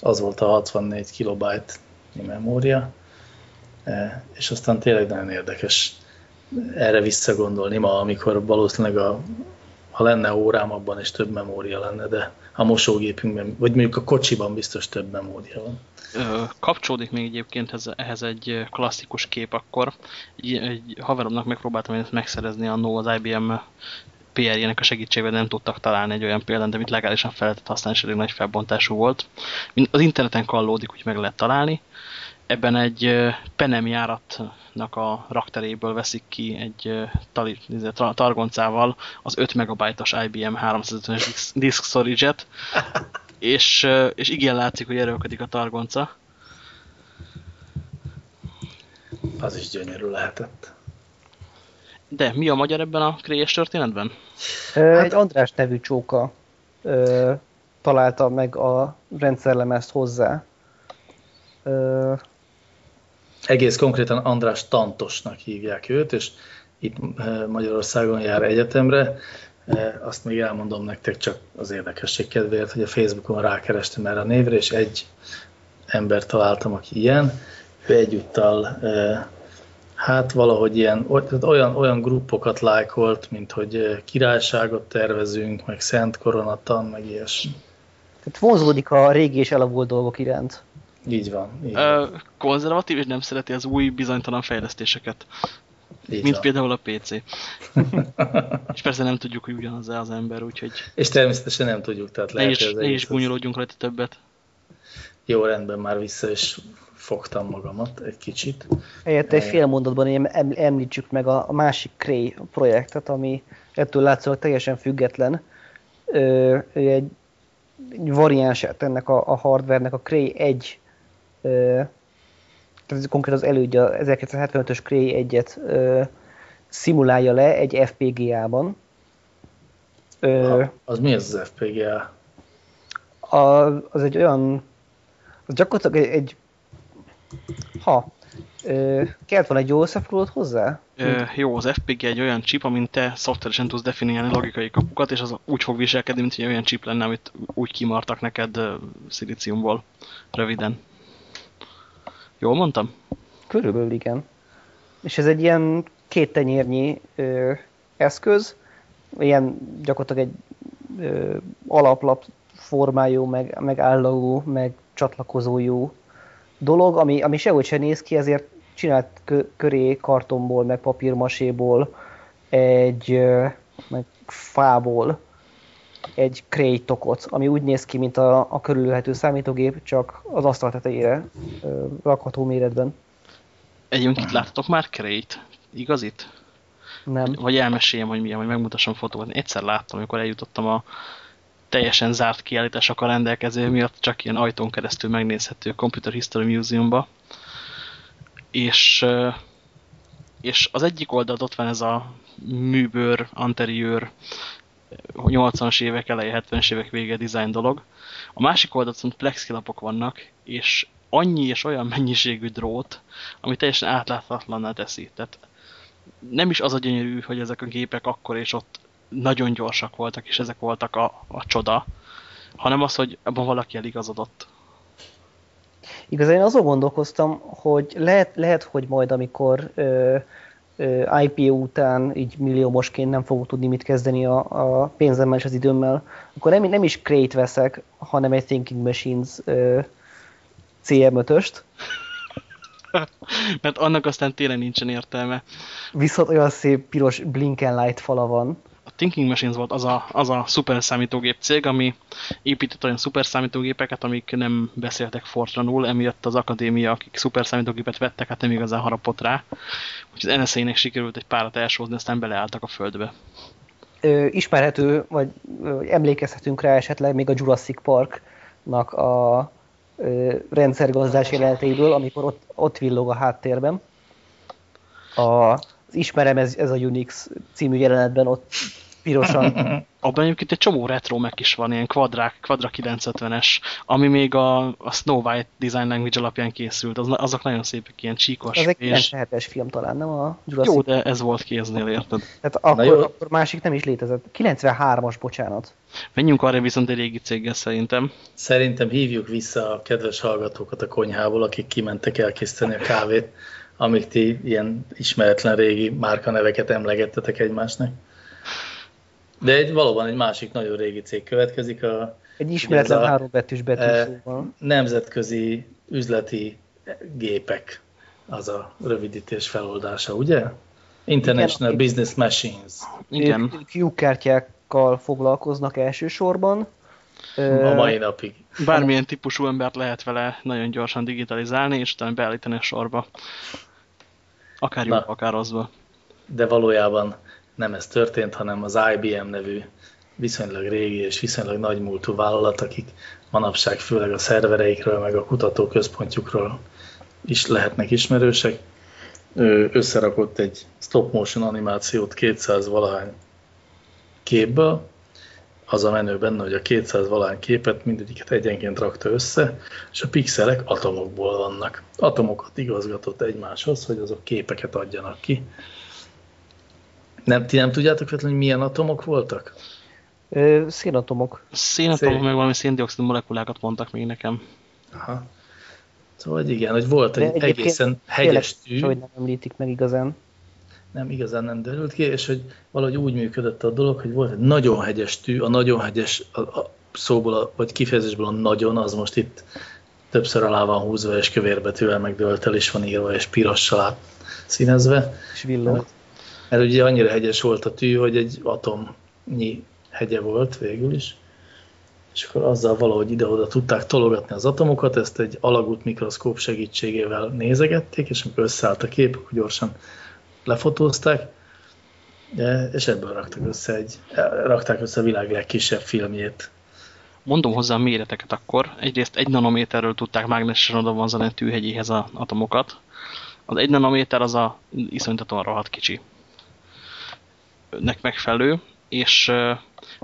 az volt a 64 kilobájt memória, és aztán tényleg nagyon érdekes erre visszagondolni ma, amikor valószínűleg a, ha lenne órám, abban is több memória lenne, de a mosógépünkben, vagy mondjuk a kocsiban biztos több memória van. Kapcsolódik még egyébként ez, ehhez egy klasszikus kép akkor. Egy, egy haveromnak megpróbáltam én ezt megszerezni annó az IBM PR-jének a segítségével nem tudtak találni egy olyan példát, amit legálisan fel lehetett használni, és elég nagy felbontású volt. Az interneten kallódik, hogy meg lehet találni. Ebben egy penem járatnak a rakteréből veszik ki egy tali, targoncával az 5 megabajtos IBM 350-es disk storage-et, és, és igen látszik, hogy erőlködik a targonca. Az is gyönyörű lehetett. De mi a magyar ebben a kréjes történetben? Hát, egy András nevű csóka ö, találta meg a rendszerlemezt hozzá. Ö, Egész konkrétan András Tantosnak hívják őt, és itt Magyarországon jár egyetemre. Azt még elmondom nektek csak az érdekesség kedvéért, hogy a Facebookon rákerestem erre a névre, és egy ember találtam, aki ilyen. Ő egyúttal Hát valahogy ilyen, olyan, olyan gruppokat lájkolt, mint hogy királyságot tervezünk, meg Szent Koronatan, meg ilyesmi. Tehát vonzódik a régi és elavult dolgok iránt. Így van. Így van. konzervatív, és nem szereti az új bizonytalan fejlesztéseket. Így mint van. például a PC. és persze nem tudjuk, hogy ugyanaz-e az ember, úgyhogy... És természetesen nem tudjuk, tehát lehet, ne is, ne is gúnyolódjunk rajta többet. Jó, rendben, már vissza is fogtam magamat egy kicsit. Helyett egy fél mondatban említsük meg a másik Cray projektet, ami ettől látszólag teljesen független. Ő egy, variánsát ennek a, a hardvernek, a Cray 1 tehát konkrétan az elődje, 1975-ös Cray 1-et szimulálja le egy FPGA-ban. Az mi az az FPGA? Az, az egy olyan, az gyakorlatilag egy, egy ha. Ö, kellett volna egy jó összefoglalót hozzá? Ö, jó, az FPG egy olyan chip, amint te szoftveresen tudsz definiálni logikai kapukat, és az úgy fog viselkedni, mint egy olyan chip lenne, amit úgy kimartak neked uh, szilíciumból. Röviden. Jól mondtam? Körülbelül igen. És ez egy ilyen két tenyérnyi ö, eszköz, ilyen gyakorlatilag egy ö, alaplap formájú, meg, meg állagú, meg csatlakozójú dolog, ami, ami sehogy se néz ki, ezért csinált köré kartonból, meg papírmaséból, egy meg fából egy kréjtokot, ami úgy néz ki, mint a, a körülhető számítógép, csak az asztal tetejére rakható méretben. Egyébként láttatok már kréjt? Igazit? Nem. Vagy elmeséljem, hogy milyen, vagy megmutassam fotókat. Egyszer láttam, amikor eljutottam a teljesen zárt kiállításokkal rendelkező miatt csak ilyen ajtón keresztül megnézhető Computer History Museumba. És, és az egyik oldalt ott van ez a műbőr, anteriőr, 80-as évek eleje, 70-es évek vége design dolog. A másik oldalt viszont plexilapok vannak, és annyi és olyan mennyiségű drót, ami teljesen átláthatatlanná teszi. Tehát nem is az a gyönyörű, hogy ezek a gépek akkor és ott nagyon gyorsak voltak, és ezek voltak a, a csoda, hanem az, hogy abban valaki eligazodott. Igazán én azon gondolkoztam, hogy lehet, lehet hogy majd amikor ö, ö, IPO után így milliómosként nem fogok tudni mit kezdeni a, a pénzemmel és az időmmel, akkor nem, nem is Crate veszek, hanem egy Thinking Machines ö, CM5-öst. Mert annak aztán tényleg nincsen értelme. Viszont olyan szép piros blink and light fala van. Thinking Machines volt az a, az a szuper számítógép cég, ami épített olyan szuper számítógépeket, amik nem beszéltek Fortranul, emiatt az akadémia, akik szuper számítógépet vettek, hát nem igazán harapott rá. Úgyhogy az NSA-nek sikerült egy párat elsózni, aztán beleálltak a földbe. Ö, ismerhető, vagy ö, emlékezhetünk rá esetleg még a Jurassic Parknak a ö, rendszergazdás jelenetéből, amikor ott, ott villog a háttérben. A, ismerem ez, ez a Unix című jelenetben ott pirosan. Abban egyébként egy csomó retro meg is van, ilyen Quadra, Quadra 950-es, ami még a, a Snow White Design Language alapján készült. Az, azok nagyon szépek, ilyen csíkos. Ez egy 97-es film talán, nem a Jurassic? Jó, de ez volt kéznél, érted? Tehát akkor, akkor másik nem is létezett. 93-as, bocsánat. Menjünk arra viszont egy régi céggel szerintem. Szerintem hívjuk vissza a kedves hallgatókat a konyhából, akik kimentek elkészíteni a kávét, amik ti ilyen ismeretlen régi márkaneveket emlegettetek egymásnak. De egy, valóban egy másik nagyon régi cég következik. A, egy ismeretlen három betűs betűsóval. E, nemzetközi üzleti gépek az a rövidítés feloldása, ugye? International Igen, Business Machines. Igen. Ők kártyákkal foglalkoznak elsősorban. A mai napig. Bármilyen típusú embert lehet vele nagyon gyorsan digitalizálni, és utána beállítani a sorba. Akár jó, akár rosszba. De valójában nem ez történt, hanem az IBM nevű viszonylag régi és viszonylag nagy múltú vállalat, akik manapság főleg a szervereikről, meg a kutatóközpontjukról is lehetnek ismerősek. Ő összerakott egy stop motion animációt 200 valahány képből, az a menő benne, hogy a 200 valány képet mindegyiket egyenként rakta össze, és a pixelek atomokból vannak. Atomokat igazgatott egymáshoz, hogy azok képeket adjanak ki. Nem, ti nem tudjátok hogy milyen atomok voltak? Ö, szénatomok. Szénatomok, Szén. meg valami széndiokszid molekulákat mondtak még nekem. Aha. Szóval igen, hogy volt egy egészen hegyes tű. hogy nem említik meg igazán nem igazán nem derült ki, és hogy valahogy úgy működött a dolog, hogy volt egy nagyon hegyes tű, a nagyon hegyes a, a szóból, a, vagy kifejezésből a nagyon, az most itt többször alá van húzva, és kövérbetűvel meg döltel is van írva, és pirossal színezve. És villog. Mert ugye annyira hegyes volt a tű, hogy egy atomnyi hegye volt végül is, és akkor azzal valahogy ide-oda tudták tologatni az atomokat, ezt egy alagút mikroszkóp segítségével nézegették, és amikor összeállt a kép, akkor gyorsan lefotózták, és ebből raktak össze egy, rakták össze a világ legkisebb filmjét. Mondom hozzá a méreteket akkor. Egyrészt egy nanométerről tudták mágnesesen oda vonzani a tűhegyéhez az atomokat. Az egy nanométer az a iszonytatóan rohadt kicsi. Nek megfelelő, és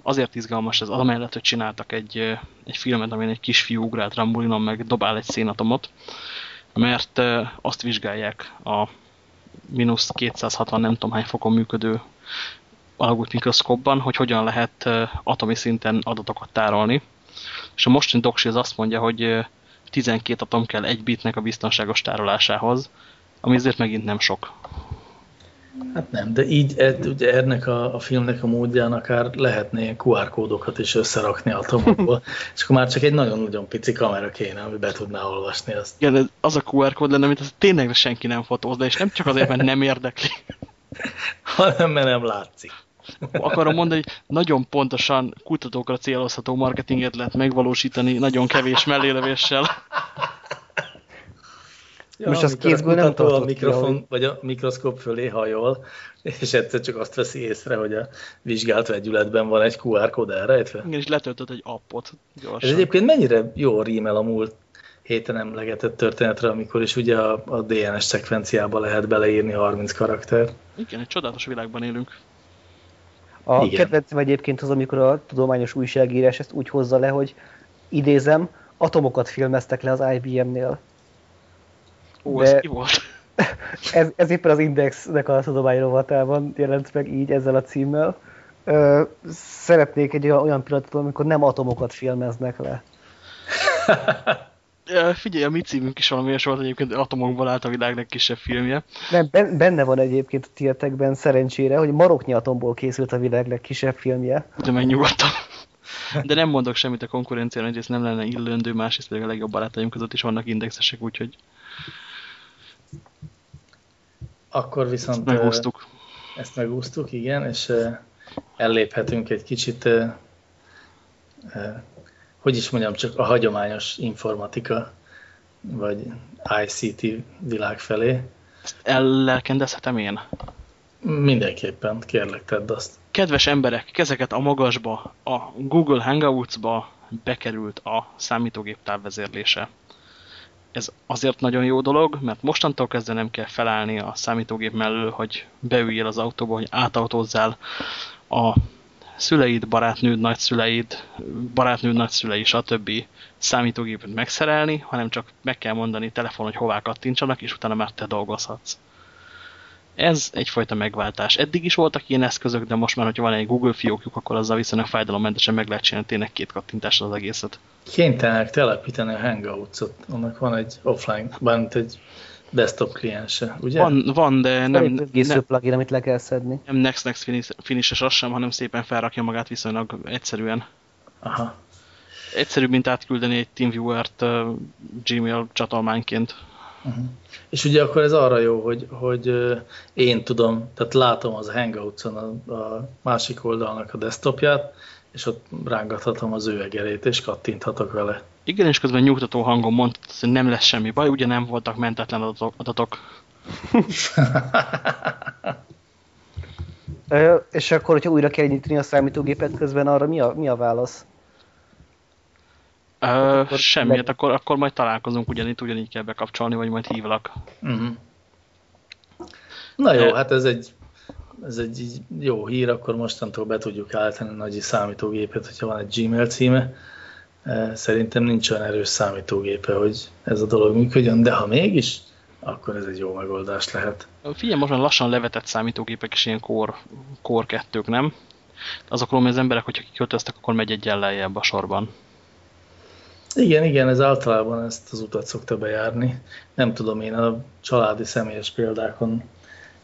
azért izgalmas ez, amellett, hogy csináltak egy, egy filmet, amin egy kisfiú ugrált rambulinon, meg dobál egy szénatomot, mert azt vizsgálják a mínusz 260 nem tudom hány fokon működő alagút mikroszkópban, hogy hogyan lehet atomi szinten adatokat tárolni. És a mostani doksi az azt mondja, hogy 12 atom kell egy bitnek a biztonságos tárolásához, ami azért megint nem sok. Hát nem, de így ed, ugye ennek a, a filmnek a módján akár lehetne ilyen QR kódokat is összerakni atomokból, és akkor már csak egy nagyon-nagyon pici kamera kéne, ami be tudná olvasni azt. Igen, az a QR kód lenne, amit tényleg senki nem fotóz, de és nem csak azért, mert nem érdekli. Hanem, mert nem látszik. Akarom mondani, hogy nagyon pontosan kutatókra célozható marketinget lehet megvalósítani nagyon kevés mellélövéssel. Ja, Most az kézből nem a mikrofon, ki, vagy a mikroszkóp fölé hajol, és egyszer csak azt veszi észre, hogy a vizsgált vegyületben van egy QR kód elrejtve. Igen, és letöltött egy appot gyorsan. Ez egyébként mennyire jó rímel a múlt héten emlegetett történetre, amikor is ugye a, a DNS szekvenciába lehet beleírni 30 karakter. Igen, egy csodálatos világban élünk. A Igen. kedvencem egyébként az, amikor a tudományos újságírás ezt úgy hozza le, hogy idézem, atomokat filmeztek le az IBM-nél. Ó, ez ki volt? Ez, ez éppen az Indexnek a tudomány rovatában jelent meg így ezzel a címmel. Ö, szeretnék egy olyan, pillanatot, amikor nem atomokat filmeznek le. Figyelj, a mi címünk is valami volt egyébként, atomokból állt a világ legkisebb filmje. Nem, benne van egyébként a tietekben szerencsére, hogy maroknyi atomból készült a világ legkisebb filmje. De megnyugodtam. De nem mondok semmit a konkurenciára, hogy ez nem lenne illendő, másrészt pedig a legjobb barátaim között is vannak indexesek, úgyhogy... Akkor viszont... Ezt megúsztuk. Ezt megúsztuk, igen, és elléphetünk egy kicsit, hogy is mondjam, csak a hagyományos informatika, vagy ICT világ felé. Ezt ellelkendezhetem én? Mindenképpen, kérlek, tedd azt. Kedves emberek, kezeket a magasba, a Google Hangouts-ba bekerült a számítógép távvezérlése. Ez azért nagyon jó dolog, mert mostantól kezdve nem kell felállni a számítógép mellől, hogy beüljél az autóba, hogy átautózzál a szüleid, barátnőd, nagyszüleid, barátnőd, nagyszülei, stb. számítógépet megszerelni, hanem csak meg kell mondani telefon, hogy hová kattintsanak, és utána már te dolgozhatsz. Ez egyfajta megváltás. Eddig is voltak ilyen eszközök, de most már, hogyha van egy Google fiókjuk, akkor azzal viszonylag fájdalommentesen meg lehet csinálni tényleg két kattintásra az egészet. Kénytelenek telepíteni a Hangouts-ot. Annak van egy offline, bármint egy desktop kliense, ugye? Van, van de nem... nem plugin, amit le kell szedni. Nem next next finish, finishes az sem, hanem szépen felrakja magát viszonylag egyszerűen. Aha. Egyszerűbb, mint átküldeni egy TeamViewer-t uh, Gmail csatolmányként. Uh-huh. És ugye akkor ez arra jó, hogy, hogy én tudom, tehát látom az Hangouts-on a, a másik oldalnak a desktopját, és ott rángathatom az ő egerét, és kattinthatok vele. Igen, és közben nyugtató hangon mondta, hogy nem lesz semmi baj, ugye nem voltak mentetlen adatok. adatok. és akkor, hogyha újra kell nyitni a számítógépet közben, arra mi a, mi a válasz? Ö, akkor semmiet, le... akkor, akkor majd találkozunk, ugyanitt ugyanígy kell bekapcsolni, vagy majd hívlak. Uh mhm. -huh. Na jó, hát ez egy, ez egy jó hír, akkor mostantól be tudjuk állítani a nagyi számítógépet, hogyha van egy Gmail címe. Szerintem nincs olyan erős számítógépe, hogy ez a dolog működjön, de ha mégis, akkor ez egy jó megoldás lehet. Figyelj, most már lassan levetett számítógépek és ilyen Core, Core 2 nem? Azokról, hogy az emberek, hogyha kiköltöztek, akkor megy egy lejjebb a sorban. Igen, igen, ez általában ezt az utat szokta bejárni. Nem tudom, én a családi személyes példákon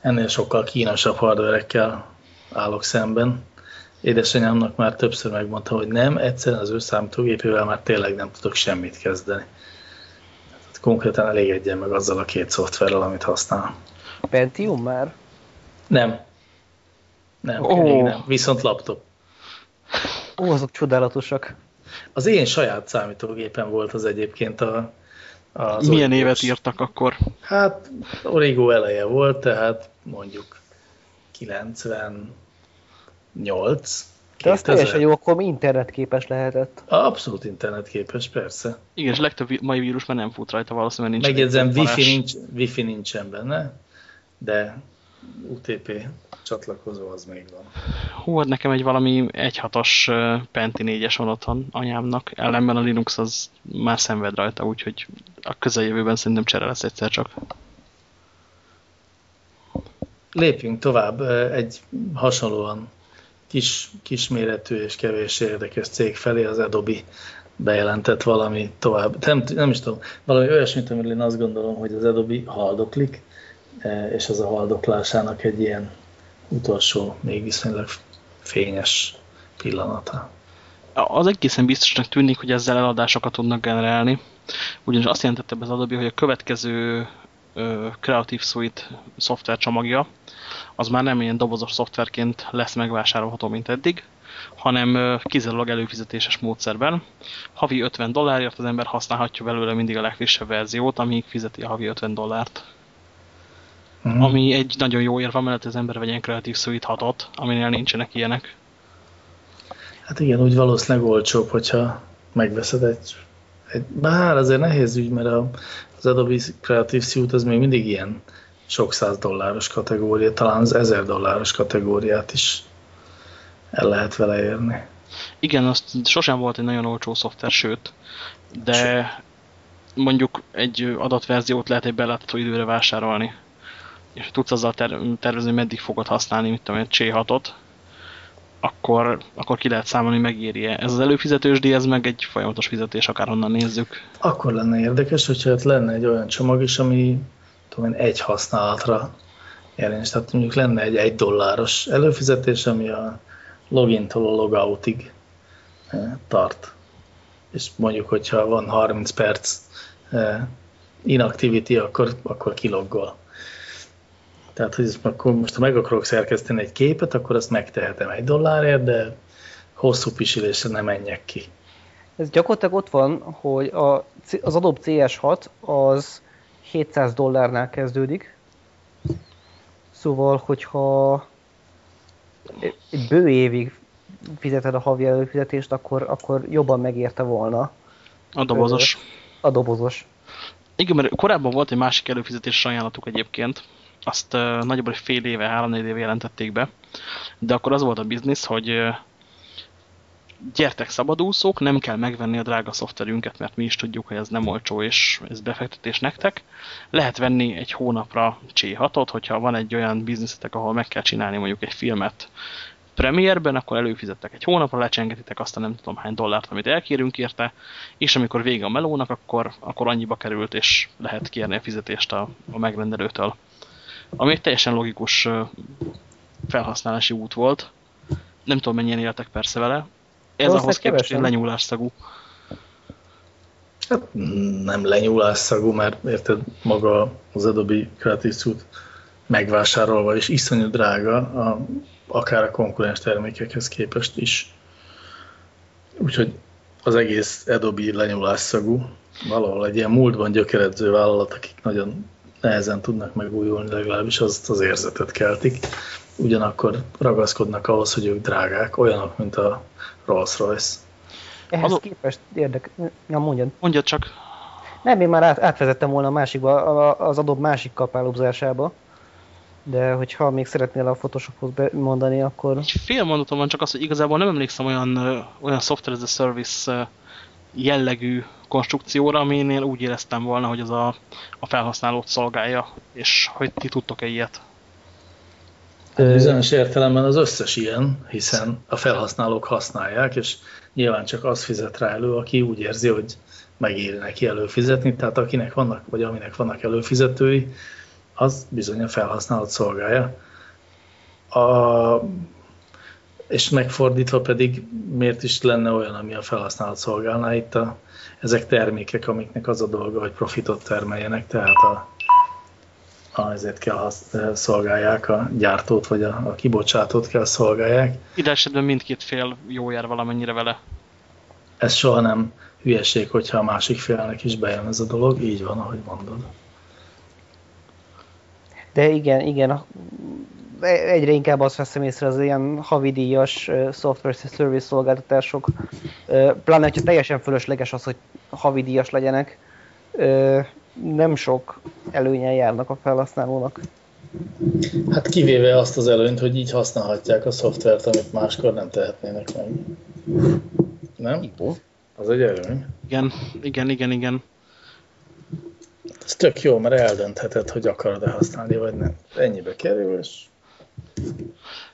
ennél sokkal kínosabb hardverekkel állok szemben. Édesanyámnak már többször megmondta, hogy nem, egyszerűen az ő számítógépével már tényleg nem tudok semmit kezdeni. Tehát konkrétan elégedjen meg azzal a két szoftverrel, amit használ. Pentium már? Nem. Nem, oh. nem. Viszont laptop. Ó, azok csodálatosak. Az én saját számítógépen volt az egyébként a... Az Milyen origós. évet írtak akkor? Hát Origo eleje volt, tehát mondjuk 98. De az teljesen jó, akkor internetképes lehetett. Abszolút internetképes, persze. Igen, és legtöbb mai vírus már nem fut rajta, valószínűleg nincs. Megjegyzem, wifi, nincs, wifi nincsen benne, de UTP csatlakozó az még van. Hú, hát nekem egy valami 1.6-os Penti 4-es van otthon anyámnak, ellenben a Linux az már szenved rajta, úgyhogy a közeljövőben szerintem csere lesz egyszer csak. Lépjünk tovább. Egy hasonlóan kis, kisméretű és kevés érdekes cég felé az Adobe bejelentett valami tovább. Nem, nem is tudom, valami olyasmit, amiről én azt gondolom, hogy az Adobe haldoklik, és az a haldoklásának egy ilyen utolsó, még viszonylag fényes pillanata. Az egészen biztosnak tűnik, hogy ezzel eladásokat tudnak generálni, ugyanis azt jelentette az Adobe, hogy a következő Creative Suite szoftver csomagja, az már nem ilyen dobozos szoftverként lesz megvásárolható, mint eddig, hanem kizárólag előfizetéses módszerben. Havi 50 dollárért az ember használhatja belőle mindig a legfrissebb verziót, amíg fizeti a havi 50 dollárt. -huh. ami egy nagyon jó érve mellett az ember vegyen kreatív Suite 6 aminél nincsenek ilyenek. Hát igen, úgy valószínűleg olcsóbb, hogyha megveszed egy, egy bár azért nehéz ügy, mert a, az Adobe Creative Suite az még mindig ilyen sok száz dolláros kategória, talán az ezer dolláros kategóriát is el lehet vele érni. Igen, azt sosem volt egy nagyon olcsó szoftver, sőt, de mondjuk egy adott verziót lehet egy belátható időre vásárolni és tudsz azzal ter tervezni, meddig fogod használni, mit tudom, egy C6-ot, akkor, akkor ki lehet számolni, megéri -e. Ez az előfizetős díj, ez meg egy folyamatos fizetés, akárhonnan nézzük. Akkor lenne érdekes, hogyha ott lenne egy olyan csomag is, ami tudom én, egy használatra érvényes. Tehát mondjuk lenne egy egy dolláros előfizetés, ami a logintól a logoutig eh, tart. És mondjuk, hogyha van 30 perc eh, inactivity, akkor, akkor kiloggol. Tehát, hogy akkor most ha meg akarok szerkeszteni egy képet, akkor azt megtehetem egy dollárért, de hosszú pisilésre nem menjek ki. Ez gyakorlatilag ott van, hogy a, az Adobe CS6 az 700 dollárnál kezdődik. Szóval, hogyha egy bő évig fizeted a havi előfizetést, akkor, akkor jobban megérte volna. A dobozos. A dobozos. Igen, mert korábban volt egy másik előfizetés ajánlatuk egyébként, azt uh, nagyjából fél éve, három éve jelentették be, de akkor az volt a biznisz, hogy uh, gyertek szabadúszók, nem kell megvenni a drága szoftverünket, mert mi is tudjuk, hogy ez nem olcsó, és ez befektetés nektek. Lehet venni egy hónapra C6-ot, hogyha van egy olyan bizniszetek, ahol meg kell csinálni mondjuk egy filmet Premierben, akkor előfizettek egy hónapra, lecsengetitek azt a nem tudom hány dollárt, amit elkérünk érte, és amikor vége a melónak, akkor, akkor annyiba került, és lehet kérni a fizetést a, a megrendelőtől ami egy teljesen logikus felhasználási út volt. Nem tudom, mennyien éltek persze vele. Ez ahhoz képest egy lenyúlásszagú. Hát nem lenyúlásszagú, mert érted, maga az Adobe Creative Suite megvásárolva és iszonyú drága, a, akár a konkurens termékekhez képest is. Úgyhogy az egész Adobe lenyúlásszagú, valahol egy ilyen múltban gyökeredző vállalat, akik nagyon nehezen tudnak megújulni, legalábbis azt az érzetet keltik. Ugyanakkor ragaszkodnak ahhoz, hogy ők drágák, olyanok, mint a Rolls-Royce. Ehhez Azok... képest érdek... Ja, mondjad. Mondjad csak. Nem, én már át, átvezettem volna a másikba, az adott másik kapálózásába. De hogyha még szeretnél a Photoshopot mondani, akkor... Egy fél mondatom van csak az, hogy igazából nem emlékszem olyan, olyan software as a service jellegű konstrukcióra, aminél úgy éreztem volna, hogy az a, a felhasználót szolgálja, és hogy ti tudtok-e ilyet? Hát bizonyos értelemben az összes ilyen, hiszen a felhasználók használják, és nyilván csak az fizet rá elő, aki úgy érzi, hogy megéri neki előfizetni, tehát akinek vannak, vagy aminek vannak előfizetői, az bizony a felhasználót szolgálja. A, és megfordítva pedig miért is lenne olyan, ami a felhasználat szolgálná itt a, ezek termékek, amiknek az a dolga, hogy profitot termeljenek, tehát a, a, ezért kell hasz, szolgálják a gyártót, vagy a, a kibocsátót kell szolgálják. Ide esetben mindkét fél jó jár valamennyire vele. Ez soha nem hülyeség, hogyha a másik félnek is bejön ez a dolog, így van, ahogy mondod. De igen, igen, egyre inkább azt veszem észre az ilyen havidíjas software service szolgáltatások, pláne, hogyha teljesen fölösleges az, hogy havidíjas legyenek, nem sok előnye járnak a felhasználónak. Hát kivéve azt az előnyt, hogy így használhatják a szoftvert, amit máskor nem tehetnének meg. Nem? Az egy előny. Igen, igen, igen, igen. Ez tök jó, mert eldöntheted, hogy akarod-e használni, vagy nem. Ennyibe kerül, és...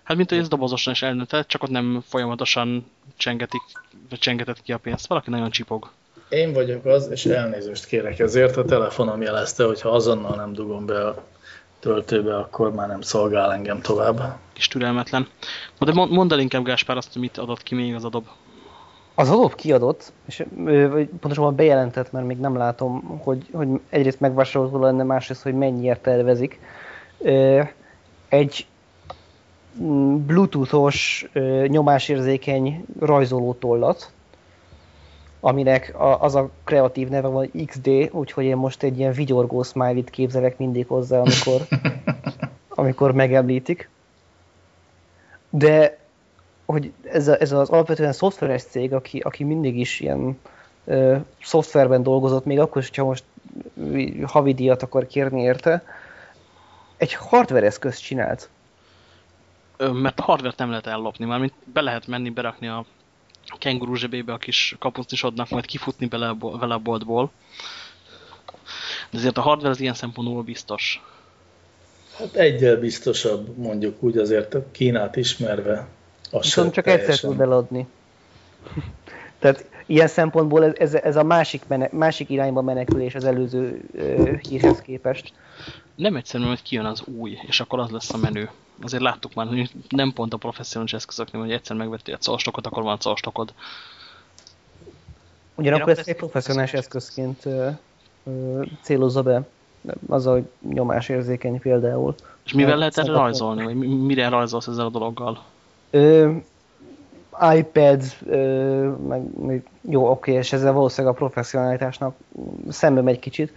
Hát mint hogy ez dobozosan is eldöntheted, csak ott nem folyamatosan csengetik, vagy csengetett ki a pénzt. Valaki nagyon csipog. Én vagyok az, és elnézést kérek ezért. A telefonom jelezte, hogy ha azonnal nem dugom be a töltőbe, akkor már nem szolgál engem tovább. Kis türelmetlen. Na de mondd el inkább Gáspár azt, hogy mit adott ki még az adob. Az adob kiadott, és pontosabban bejelentett, mert még nem látom, hogy, hogy egyrészt megvásárolható lenne, másrészt, hogy mennyiért tervezik. Egy bluetoothos nyomásérzékeny rajzoló tollat, aminek az a kreatív neve van XD, úgyhogy én most egy ilyen vigyorgó smiley képzelek mindig hozzá, amikor, amikor megemlítik. De hogy ez, a, ez az alapvetően szoftveres cég, aki, aki mindig is ilyen ö, szoftverben dolgozott, még akkor is, hogyha most havidíjat akar kérni érte, egy hardware eszközt csinált. Mert a hardware nem lehet ellopni, mármint be lehet menni, berakni a kenguru zsebébe a kis kapucnisodnak, majd kifutni bele, vele a boltból. De azért a hardware az ilyen szempontból biztos. Hát egyel biztosabb, mondjuk úgy azért a Kínát ismerve. Viszont csak teljesen. egyszer tud eladni. Tehát ilyen szempontból ez, ez, ez a másik, mene, másik irányba menekülés az előző ö, hírhez képest. Nem egyszerűen, hogy kijön az új, és akkor az lesz a menő. Azért láttuk már, hogy nem pont a professzionális eszközöknél, hogy egyszer megvettél egy szalstokot, akkor van szalstokod. Ugyanakkor ezt egy professzionális eszközként ö, ö, célozza be, az a nyomásérzékeny például. És mivel lehet erre rajzolni, vagy mire rajzolsz ezzel a dologgal? Ö, iPad, ö, meg, meg, jó, oké, és ezzel valószínűleg a professzionalitásnak szembe megy kicsit,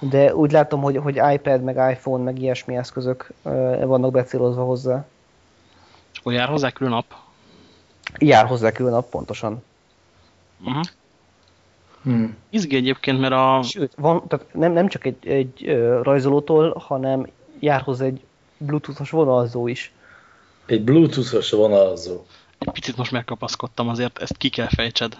de úgy látom, hogy, hogy iPad, meg iPhone, meg ilyesmi eszközök ö, vannak becélozva hozzá. És akkor jár hozzá külön nap? Jár hozzá külön nap, pontosan. Uh mhm. -huh. Hmm. Izgi egyébként, mert a... Sőt, van, tehát nem, nem csak egy, egy uh, rajzolótól, hanem jár hozzá egy bluetoothos vonalzó is. Egy bluetoothos vonalzó. Egy picit most megkapaszkodtam, azért ezt ki kell fejtsed.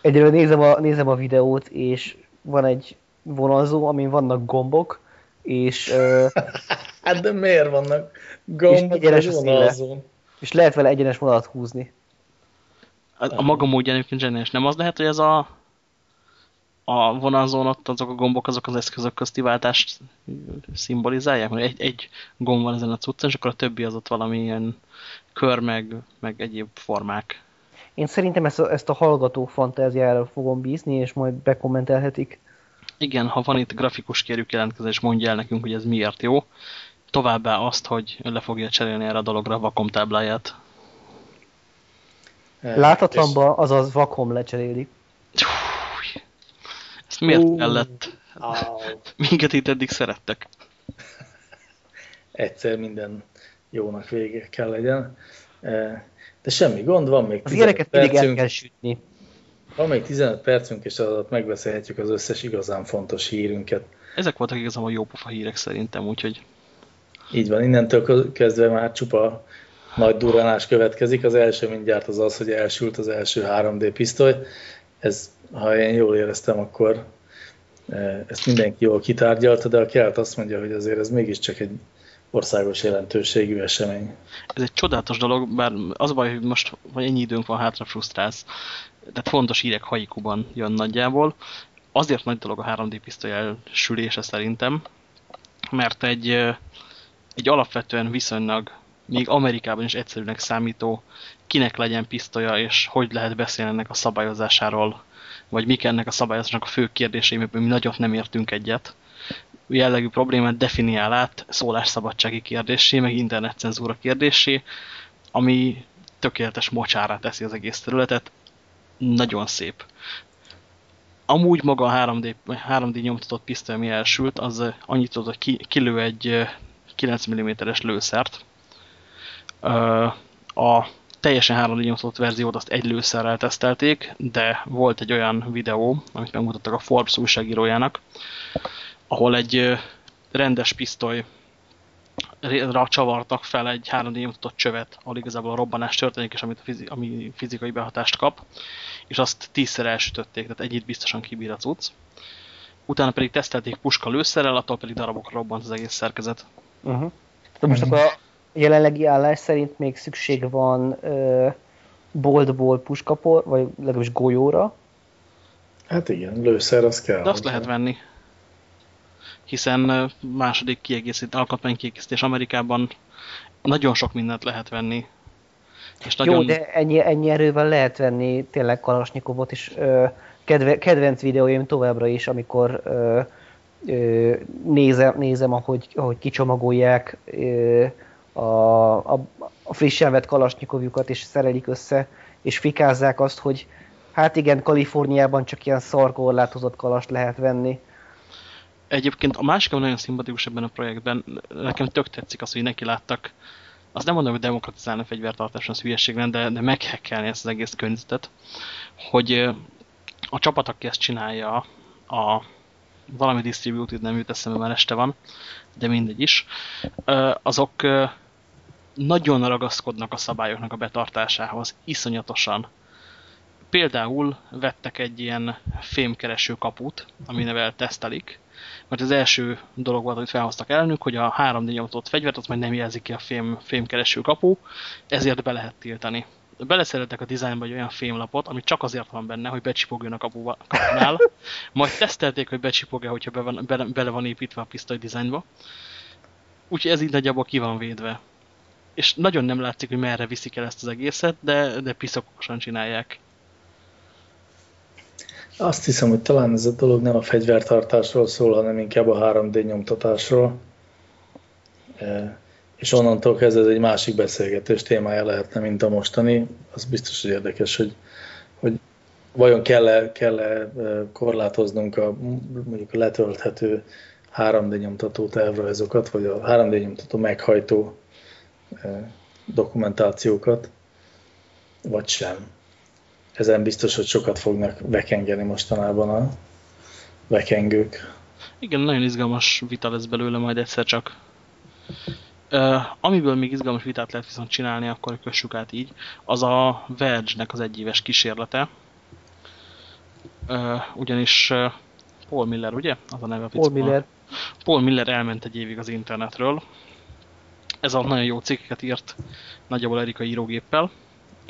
Egyről nézem a, nézem a videót, és van egy vonalzó, amin vannak gombok, és... Uh, hát de miért vannak gombok és a vonalzón? És lehet vele egyenes vonalat húzni. A, a maga módján egyébként zseniás. Nem az lehet, hogy ez a a vonalzón ott azok a gombok, azok az eszközök közti váltást szimbolizálják? Mert egy, egy gomb van ezen a cuccon, és akkor a többi az ott valamilyen kör, meg, meg egyéb formák. Én szerintem ezt a, ezt a hallgató fantáziára fogom bízni, és majd bekommentelhetik. Igen, ha van itt grafikus kérjük jelentkezés, mondja el nekünk, hogy ez miért jó. Továbbá azt, hogy le fogja cserélni erre a dologra a vakom tábláját. Láthatlanba, azaz vakom lecseréli. Ezt miért uh, kellett? Oh. Minket itt eddig szerettek. Egyszer minden jónak vége kell legyen. E, de semmi gond, van még 15 percünk. kell sütni. Van még 15 percünk, és alatt megbeszélhetjük az összes igazán fontos hírünket. Ezek voltak igazán a jópofa hírek szerintem, úgyhogy... Így van, innentől kezdve már csupa nagy durranás következik. Az első mindjárt az az, hogy elsült az első 3D pisztoly. Ez, ha én jól éreztem, akkor e, ezt mindenki jól kitárgyalta, de a kelt azt mondja, hogy azért ez mégiscsak egy országos jelentőségű esemény. Ez egy csodálatos dolog, bár az a baj, hogy most vagy ennyi időnk van, hátra frusztrálsz. Tehát fontos hírek haikuban jön nagyjából. Azért nagy dolog a 3D pisztoly elsülése szerintem, mert egy, egy alapvetően viszonylag még Amerikában is egyszerűnek számító, kinek legyen pisztolya, és hogy lehet beszélni ennek a szabályozásáról, vagy mik ennek a szabályozásnak a fő kérdései, mi nagyot nem értünk egyet jellegű problémát definiál át szólásszabadsági kérdésé, meg internetcenzúra kérdésé, ami tökéletes mocsára teszi az egész területet. Nagyon szép. Amúgy maga a 3D, 3D nyomtatott pisztoly, ami elsült, az annyit tudod, hogy ki, kilő egy 9 mm-es lőszert. A teljesen 3D nyomtatott verziót azt egy lőszerrel tesztelték, de volt egy olyan videó, amit megmutattak a Forbes újságírójának, ahol egy rendes pisztoly csavartak fel egy 3D nyomtatott csövet, ahol igazából a robbanás történik, és amit a fizi ami fizikai behatást kap, és azt tízszer elsütötték, tehát egyit biztosan kibír a cucc. Utána pedig tesztelték puska lőszerrel, attól pedig darabokra robbant az egész szerkezet. Uh -huh. Most akkor a jelenlegi állás szerint még szükség van ö, boltból puskapor, vagy legalábbis golyóra? Hát igen, lőszer az kell. De azt lehet venni hiszen második kiegészít, alkotmánykiegészítés Amerikában nagyon sok mindent lehet venni. És nagyon... Jó, de ennyi, ennyi erővel lehet venni tényleg Kalasnyikovot, ö, kedve, kedvenc videóim továbbra is, amikor ö, ö, nézem, nézem, ahogy, ahogy kicsomagolják ö, a, a, a frissen vett Kalasnyikovjukat, és szerelik össze, és fikázzák azt, hogy hát igen, Kaliforniában csak ilyen szarkorlátozott kalast lehet venni Egyébként a másik, ami nagyon szimpatikus ebben a projektben, nekem tök tetszik az, hogy neki láttak, azt nem mondom, hogy demokratizálni a fegyvertartáson, az hülyeség lenne, de, de meghekkelni ezt az egész környezetet, hogy a csapat, aki ezt csinálja, a valami distributed nem jut eszembe, már este van, de mindegy is, azok nagyon ragaszkodnak a szabályoknak a betartásához, iszonyatosan. Például vettek egy ilyen fémkereső kaput, ami nevel tesztelik, mert az első dolog volt, amit felhoztak ellenük, hogy a 3D nyomtatott fegyvert az majd nem jelzik ki a fém, fémkereső kapu, ezért be lehet tiltani. Beleszerettek a dizájnba egy olyan fémlapot, ami csak azért van benne, hogy becsipogjon a kapuba, kapunál, majd tesztelték, hogy becsipog-e, hogyha be van, bele, bele van építve a pisztoly dizájnba. Úgyhogy ez így nagyjából ki van védve. És nagyon nem látszik, hogy merre viszik el ezt az egészet, de, de piszakosan csinálják. Azt hiszem, hogy talán ez a dolog nem a fegyvertartásról szól, hanem inkább a 3D nyomtatásról. E, és onnantól kezdve ez egy másik beszélgetés témája lehetne, mint a mostani. Az biztos, hogy érdekes, hogy, hogy vajon kell-e, kell -e korlátoznunk a, mondjuk a letölthető 3D nyomtató tervrajzokat, vagy a 3D nyomtató meghajtó e, dokumentációkat, vagy sem ezen biztos, hogy sokat fognak bekengeni mostanában a bekengők. Igen, nagyon izgalmas vita lesz belőle majd egyszer csak. Uh, amiből még izgalmas vitát lehet viszont csinálni, akkor kössük át így, az a Verge-nek az egyéves kísérlete. Uh, ugyanis uh, Paul Miller, ugye? Az a neve a Paul Miller. Paul Miller elment egy évig az internetről. Ez a nagyon jó cikkeket írt nagyjából Erika írógéppel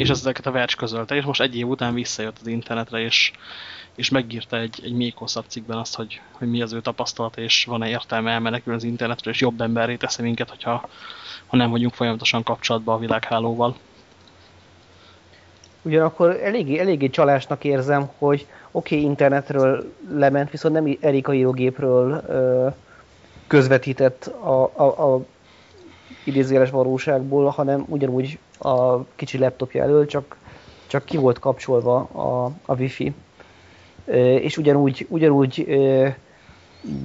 és ezeket a Verge közölte, és most egy év után visszajött az internetre, és, és megírta egy, egy még hosszabb cikkben azt, hogy, hogy mi az ő tapasztalat, és van-e értelme elmenekül az internetről, és jobb emberré teszi minket, hogyha, ha nem vagyunk folyamatosan kapcsolatban a világhálóval. Ugyanakkor eléggé, eléggé csalásnak érzem, hogy oké, okay, internetről lement, viszont nem Erika írógépről ö, közvetített a, a, a idézéles valóságból, hanem ugyanúgy a kicsi laptopja elől, csak, csak ki volt kapcsolva a, a wifi. És ugyanúgy, ugyanúgy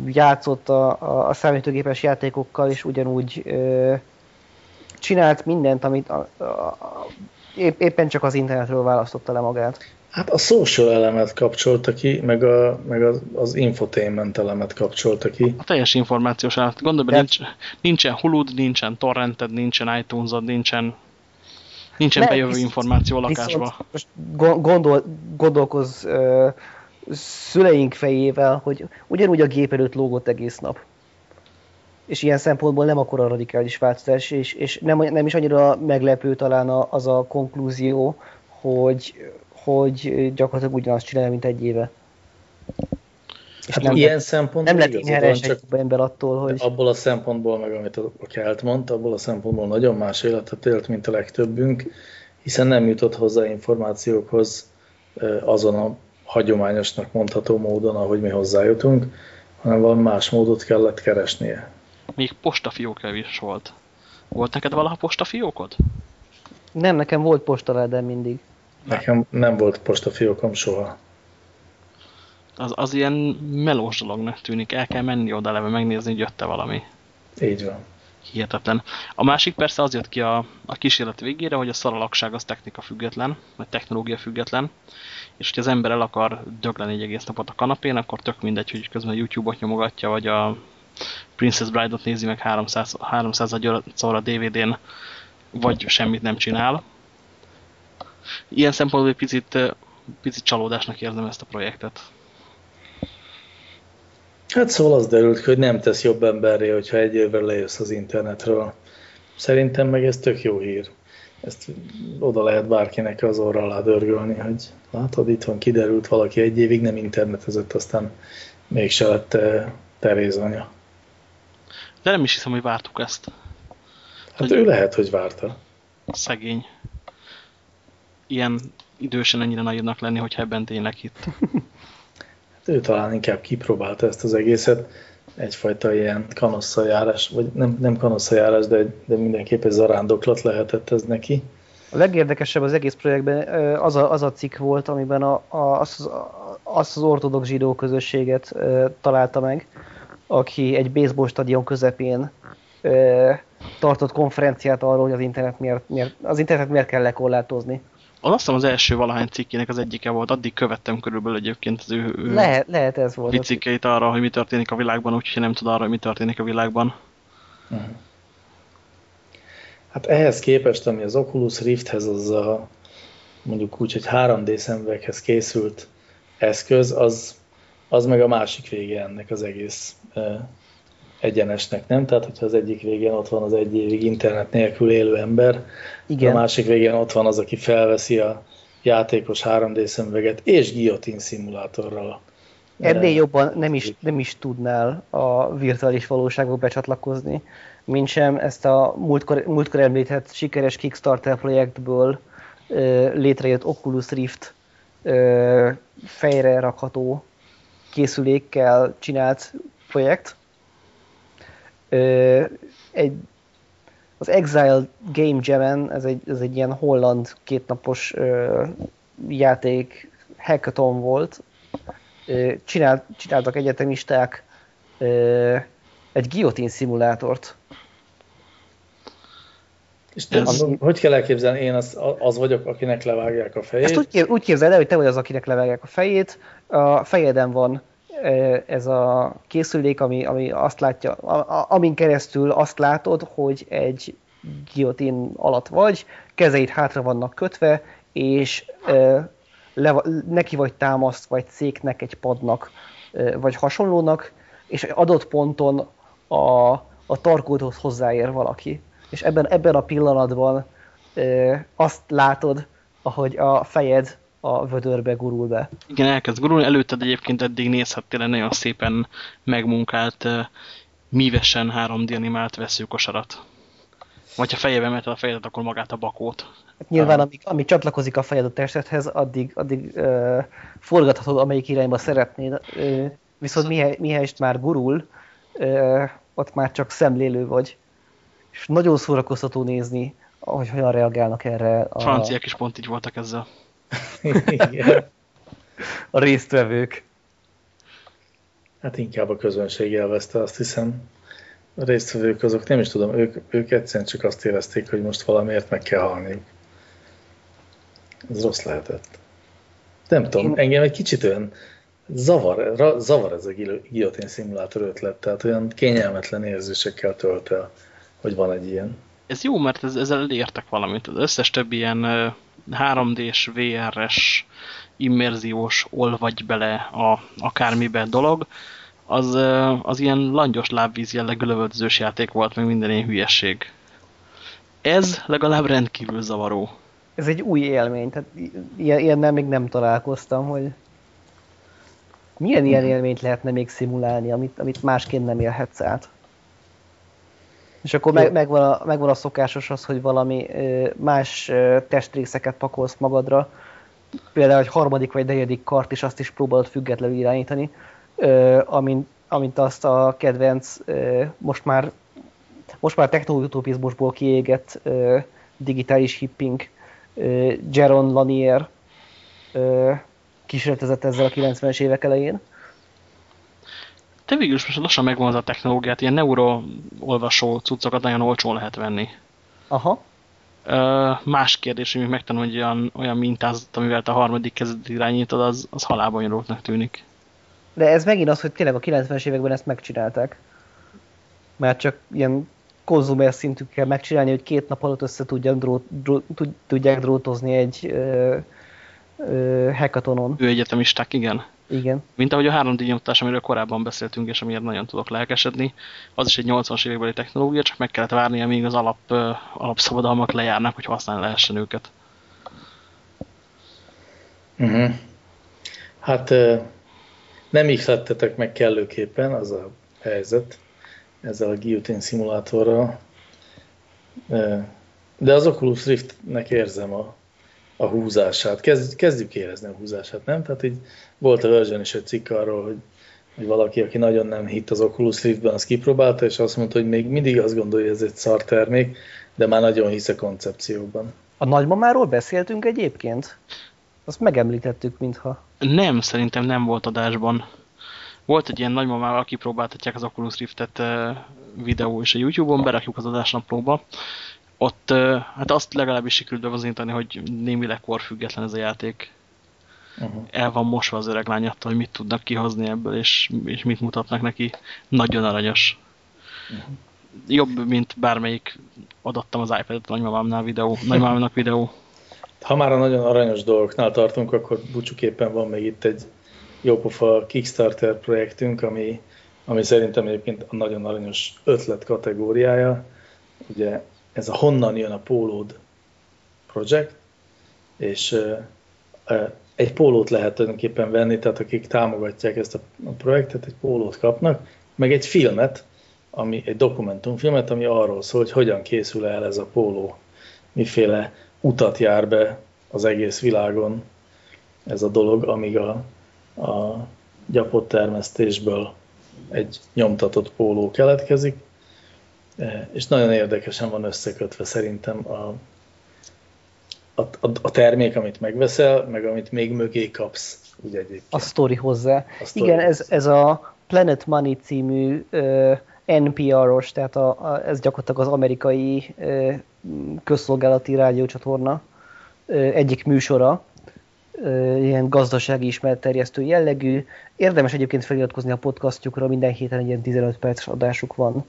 játszott a, a, a számítógépes játékokkal, és ugyanúgy ö, csinált mindent, amit a, a, a, épp, éppen csak az internetről választotta le magát. Hát a social elemet kapcsolta ki, meg, a, meg az, az infotainment elemet kapcsolta ki. A teljes információs elemet. Gondolj be, nincs, nincsen Hulud, nincsen torrented, nincsen iTunes-od, nincsen, nincsen ne, bejövő viszont, információ a lakásba. Most gondol, gondolkozz uh, szüleink fejével, hogy ugyanúgy a gép előtt lógott egész nap. És ilyen szempontból nem akkora radikális változás, és, és nem, nem is annyira meglepő talán az a konklúzió, hogy, hogy gyakorlatilag ugyanazt csinálja, mint egy éve. És hát nem ilyen szempontból nem lett inherens csak ember attól, hogy... Abból a szempontból, meg amit a Kelt mondta, abból a szempontból nagyon más életet élt, mint a legtöbbünk, hiszen nem jutott hozzá információkhoz azon a hagyományosnak mondható módon, ahogy mi hozzájutunk, hanem valami más módot kellett keresnie. Még postafiók is volt. Volt neked valaha postafiókod? Nem, nekem volt posta de mindig. Nekem nem volt postafiókom soha. Az, az ilyen melós dolognak tűnik, el kell menni oda leve megnézni, hogy jött-e valami. Így van. Hihetetlen. A másik persze az jött ki a, a kísérlet végére, hogy a szaralakság az technika független, vagy technológia független, és hogy az ember el akar dögleni egy egész napot a kanapén, akkor tök mindegy, hogy közben a YouTube-ot nyomogatja, vagy a Princess Bride-ot nézi meg 300, 300 a DVD-n, vagy semmit nem csinál. Ilyen szempontból egy picit, picit csalódásnak érzem ezt a projektet. Hát szóval az derült hogy nem tesz jobb emberré, hogyha egy évvel lejössz az internetről. Szerintem meg ez tök jó hír. Ezt oda lehet bárkinek az orra alá dörgölni, hogy látod, itt van kiderült, valaki egy évig nem internetezett, aztán mégse lett Teréz anya. De nem is hiszem, hogy vártuk ezt. Hát hogy ő lehet, hogy várta. Szegény. Ilyen idősen ennyire naívnak lenni, hogyha ebben tényleg hitt. Hát ő talán inkább kipróbálta ezt az egészet, egyfajta ilyen kanosszajárás, vagy nem, nem kanosszajárás, de, de mindenképp egy zarándoklat lehetett ez neki. A legérdekesebb az egész projektben az a, az a cikk volt, amiben a, a, az, az az ortodox zsidó közösséget e, találta meg, aki egy baseball stadion közepén e, tartott konferenciát arról, hogy az internet miért, miért, az internet miért kell lekorlátozni. Az azt hiszem az első valahány cikkének az egyike volt, addig követtem körülbelül egyébként az ő, ő lehet, lehet ez volt. cikkeit arra, hogy mi történik a világban, úgyhogy nem tud arra, hogy mi történik a világban. Mhm. Hát ehhez képest, ami az Oculus Rifthez, az a mondjuk úgy, hogy 3D szemüveghez készült eszköz, az, az meg a másik vége ennek az egész egyenesnek, nem? Tehát, hogyha az egyik végén ott van az egy évig internet nélkül élő ember, Igen. a másik végén ott van az, aki felveszi a játékos 3D szemüveget és guillotine szimulátorral. Ennél jobban nem is, nem is tudnál a virtuális valóságba becsatlakozni, mint sem ezt a múltkor, múltkor említett sikeres Kickstarter projektből ö, létrejött Oculus Rift ö, fejre rakható készülékkel csinált projekt. Egy, az Exile Game Jam-en, ez egy, ez egy ilyen holland kétnapos ö, játék hackathon volt, ö, csinált, csináltak egyetemisták ö, egy guillotine szimulátort, és te, ez... hogy kell elképzelni, én az, az vagyok, akinek levágják a fejét? Ezt úgy, úgy képzeld el, hogy te vagy az, akinek levágják a fejét, a fejeden van ez a készülék, ami, ami azt látja, amin keresztül azt látod, hogy egy guillotine alatt vagy, kezeid hátra vannak kötve, és le, neki vagy támaszt, vagy széknek, egy padnak, vagy hasonlónak, és adott ponton a, a tarkódhoz hozzáér valaki. És ebben, ebben a pillanatban azt látod, ahogy a fejed a vödörbe gurul be. Igen, elkezd gurulni. Előtted egyébként eddig nézhettél egy nagyon szépen megmunkált, mívesen 3D animált veszőkosarat. Vagy ha fejében meted a fejedet, akkor magát a bakót. Hát nyilván, amíg, amíg csatlakozik a fejed a testedhez, addig, addig uh, forgathatod, amelyik irányba szeretnéd. Uh, viszont mihely, mihely már gurul, uh, ott már csak szemlélő vagy. És nagyon szórakoztató nézni, hogy hogyan reagálnak erre. A franciák is pont így voltak ezzel. A résztvevők. Hát inkább a közönség élvezte, azt hiszem. A résztvevők azok, nem is tudom, ők, ők egyszerűen csak azt érezték, hogy most valamiért meg kell halniuk. Ez rossz lehetett. Nem tudom, engem egy kicsit olyan zavar, ra, zavar ez a guillotine szimulátor ötlet, tehát olyan kényelmetlen érzésekkel tölt el, hogy van egy ilyen. Ez jó, mert ez, ezzel elértek valamit. Az összes többi ilyen 3D-s, VR-es, immerziós, olvagy bele a akármibe dolog, az, az ilyen langyos lábvíz jellegű lövöldözős játék volt, meg minden ilyen hülyesség. Ez legalább rendkívül zavaró. Ez egy új élmény, tehát ilyennel még nem találkoztam, hogy milyen ilyen élményt lehetne még szimulálni, amit, amit másként nem élhetsz át. És akkor meg, megvan, a, megvan a szokásos az, hogy valami más testrészeket pakolsz magadra, például egy harmadik vagy negyedik kart is azt is próbálod függetlenül irányítani, amint, amint azt a kedvenc, most már, most már technoutopizmusból kiégett digitális hipping Jaron Lanier kísérletezett ezzel a 90-es évek elején. Te végül is most lassan megvan az a technológiát, ilyen neuroolvasó cuccokat nagyon olcsón lehet venni. Aha. Más kérdés, hogy megtanul, hogy olyan, olyan mintázat, amivel te a harmadik kezedet irányítod, az, az halálban tűnik. De ez megint az, hogy tényleg a 90-es években ezt megcsinálták. Mert csak ilyen konzumer szintű kell megcsinálni, hogy két nap alatt össze tudják, drót, dró, tudják drótozni egy ö, ö, hackathonon. Ő egyetemisták, igen. Igen. Mint ahogy a 3D nyomtatás, amiről korábban beszéltünk, és amiért nagyon tudok lelkesedni, az is egy 80-as évekbeli technológia, csak meg kellett várni, amíg az alap, alapszabadalmak lejárnak, hogy használni lehessen őket. Uh mhm. -huh. Hát nem ihlettetek meg kellőképpen, az a helyzet ezzel a guillotine szimulátorral. De az Oculus Riftnek érzem a, a húzását. Kezd, kezdjük érezni a húzását, nem? Tehát így volt a version is egy cikk arról, hogy, hogy valaki, aki nagyon nem hitt az Oculus Riftben, az kipróbálta, és azt mondta, hogy még mindig azt gondolja, hogy ez egy szar termék, de már nagyon hisz a koncepcióban. A nagymamáról beszéltünk egyébként? Azt megemlítettük, mintha. Nem, szerintem nem volt adásban. Volt egy ilyen nagymamával, aki próbáltatják az Oculus Riftet videó és a YouTube-on, berakjuk az adásnaplóba. Ott hát azt legalábbis sikerült bevazintani, hogy némileg korfüggetlen ez a játék. Uh -huh. El van mosva az öreg lány attól, hogy mit tudnak kihozni ebből, és, és mit mutatnak neki. Nagyon aranyos. Uh -huh. Jobb, mint bármelyik adattam az iPad-et a nagymamámnál videó, nagymamámnak videó. Ha már a nagyon aranyos dolgoknál tartunk, akkor búcsúképpen van még itt egy jópofa Kickstarter projektünk, ami, ami szerintem egyébként a nagyon aranyos ötlet kategóriája. Ugye ez a Honnan jön a pólód projekt, és egy pólót lehet tulajdonképpen venni, tehát akik támogatják ezt a projektet, egy pólót kapnak, meg egy filmet, ami egy dokumentumfilmet, ami arról szól, hogy hogyan készül el ez a póló, miféle utat jár be az egész világon ez a dolog, amíg a, a gyapott termesztésből egy nyomtatott póló keletkezik, és nagyon érdekesen van összekötve szerintem a, a, a termék, amit megveszel, meg amit még mögé kapsz. Ugye egyébként. A sztori hozzá. A story Igen, ez, ez a Planet Money című uh, NPR-os, tehát a, a, ez gyakorlatilag az amerikai uh, közszolgálati rádiócsatorna uh, egyik műsora, ilyen gazdasági ismeretterjesztő jellegű. Érdemes egyébként feliratkozni a podcastjukra, minden héten egy ilyen 15 perces adásuk van.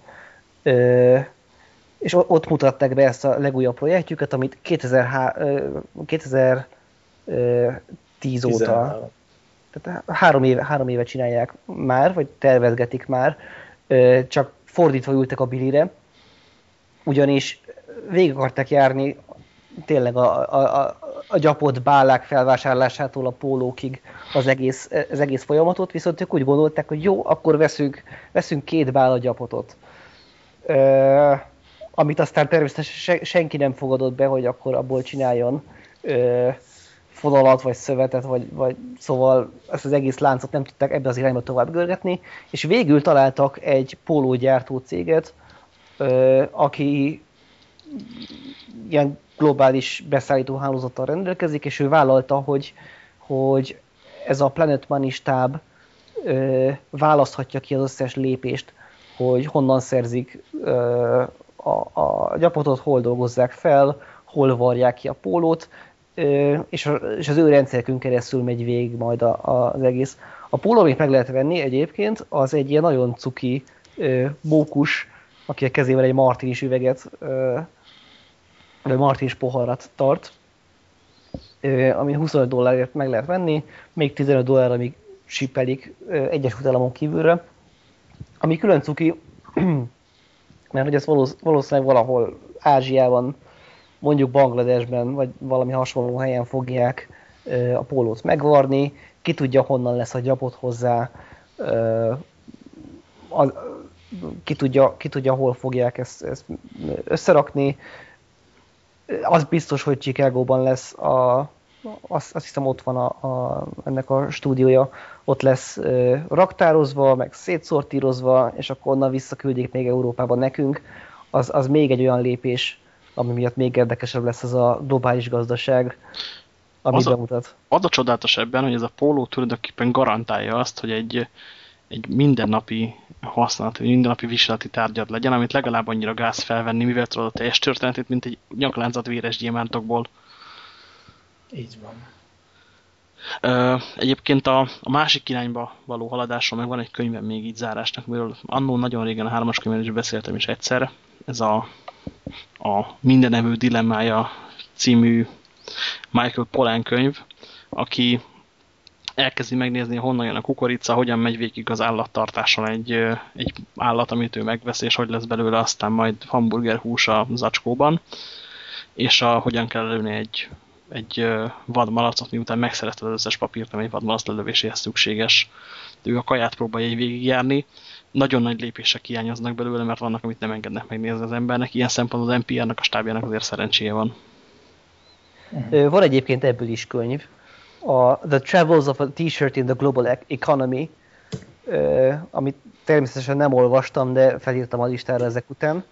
És ott mutatták be ezt a legújabb projektjüket, amit 2010 óta, tehát három éve, három éve csinálják már, vagy tervezgetik már, csak fordítva ültek a bilire, ugyanis végig akarták járni tényleg a, a, a, a gyapott bálák felvásárlásától a pólókig az egész, az egész folyamatot, viszont ők úgy gondolták, hogy jó, akkor veszünk, veszünk két bála gyapotot. Amit aztán természetesen senki nem fogadott be, hogy akkor abból csináljon fonalat, vagy szövetet, vagy, vagy szóval ezt az egész láncot nem tudták ebbe az irányba tovább görgetni, és végül találtak egy pólógyártó céget, aki ilyen globális beszállító hálózattal rendelkezik, és ő vállalta, hogy, hogy ez a Planet Money stáb választhatja ki az összes lépést, hogy honnan szerzik a, a gyapotot, hol dolgozzák fel, hol varják ki a pólót, és, és az ő rendszerkünk keresztül megy végig majd a, a, az egész. A póló, amit meg lehet venni egyébként, az egy ilyen nagyon cuki mókus, aki a kezével egy martinis üveget, vagy martinis poharat tart, ami 25 dollárért meg lehet venni, még 15 dollár, amíg sipelik Egyesült Államok kívülre. Ami külön cuki, mert hogy ezt valószínűleg valahol Ázsiában, mondjuk Bangladesben, vagy valami hasonló helyen fogják a pólót megvarni, ki tudja honnan lesz a gyapot hozzá, ki tudja, ki tudja hol fogják ezt, ezt összerakni. Az biztos, hogy Chicagóban lesz a, azt, azt hiszem ott van a, a, ennek a stúdiója, ott lesz ö, raktározva, meg szétszortírozva, és akkor onnan visszaküldik még Európában nekünk, az, az még egy olyan lépés, ami miatt még érdekesebb lesz az a globális gazdaság, amit az a, bemutat. Az a csodálatos ebben, hogy ez a póló tulajdonképpen garantálja azt, hogy egy, egy mindennapi használat, egy mindennapi viseleti tárgyat legyen, amit legalább annyira gáz felvenni, mivel tudod a teljes történetét, mint egy nyakláncat véres gyémántokból. Így van. Ö, egyébként a, a másik irányba való haladásról meg van egy könyvem még így zárásnak, miről annó nagyon régen a hármas könyvben is beszéltem is egyszer. Ez a, a Mindenevő dilemmája című Michael Pollan könyv, aki elkezdi megnézni, honnan jön a kukorica, hogyan megy végig az állattartáson egy, egy állat, amit ő megvesz, és hogy lesz belőle aztán majd hamburger hús a zacskóban, és a, hogyan kell előni egy egy vadmalacot, miután megszerezted az összes papírt, ami egy vadmalac lelövéséhez szükséges. De ő a kaját próbálja egy végigjárni. Nagyon nagy lépések hiányoznak belőle, mert vannak, amit nem engednek megnézni az embernek. Ilyen szempontból az NPR-nak, a stábjának azért szerencséje van. Van egyébként ebből is könyv. A The Travels of a T-shirt in the Global Economy, amit természetesen nem olvastam, de felírtam a listára ezek után.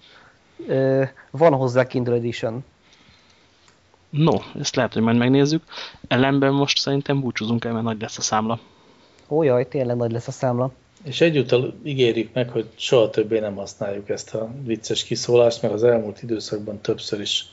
Van hozzá Kindle Edition. No, ezt lehet, hogy majd megnézzük. Ellenben most szerintem búcsúzunk el, mert nagy lesz a számla. Ó, jaj, tényleg nagy lesz a számla. És egyúttal ígérjük meg, hogy soha többé nem használjuk ezt a vicces kiszólást, mert az elmúlt időszakban többször is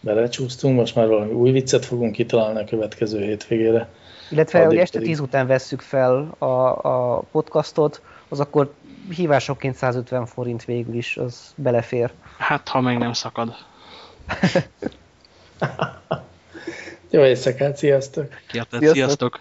belecsúsztunk, most már valami új viccet fogunk kitalálni a következő hétvégére. Illetve, Addig hogy este tíz után vesszük fel a, a podcastot, az akkor hívásokként 150 forint végül is, az belefér. Hát, ha meg nem szakad. Jó éjszakát, sziasztok! Sziasztok! sziasztok.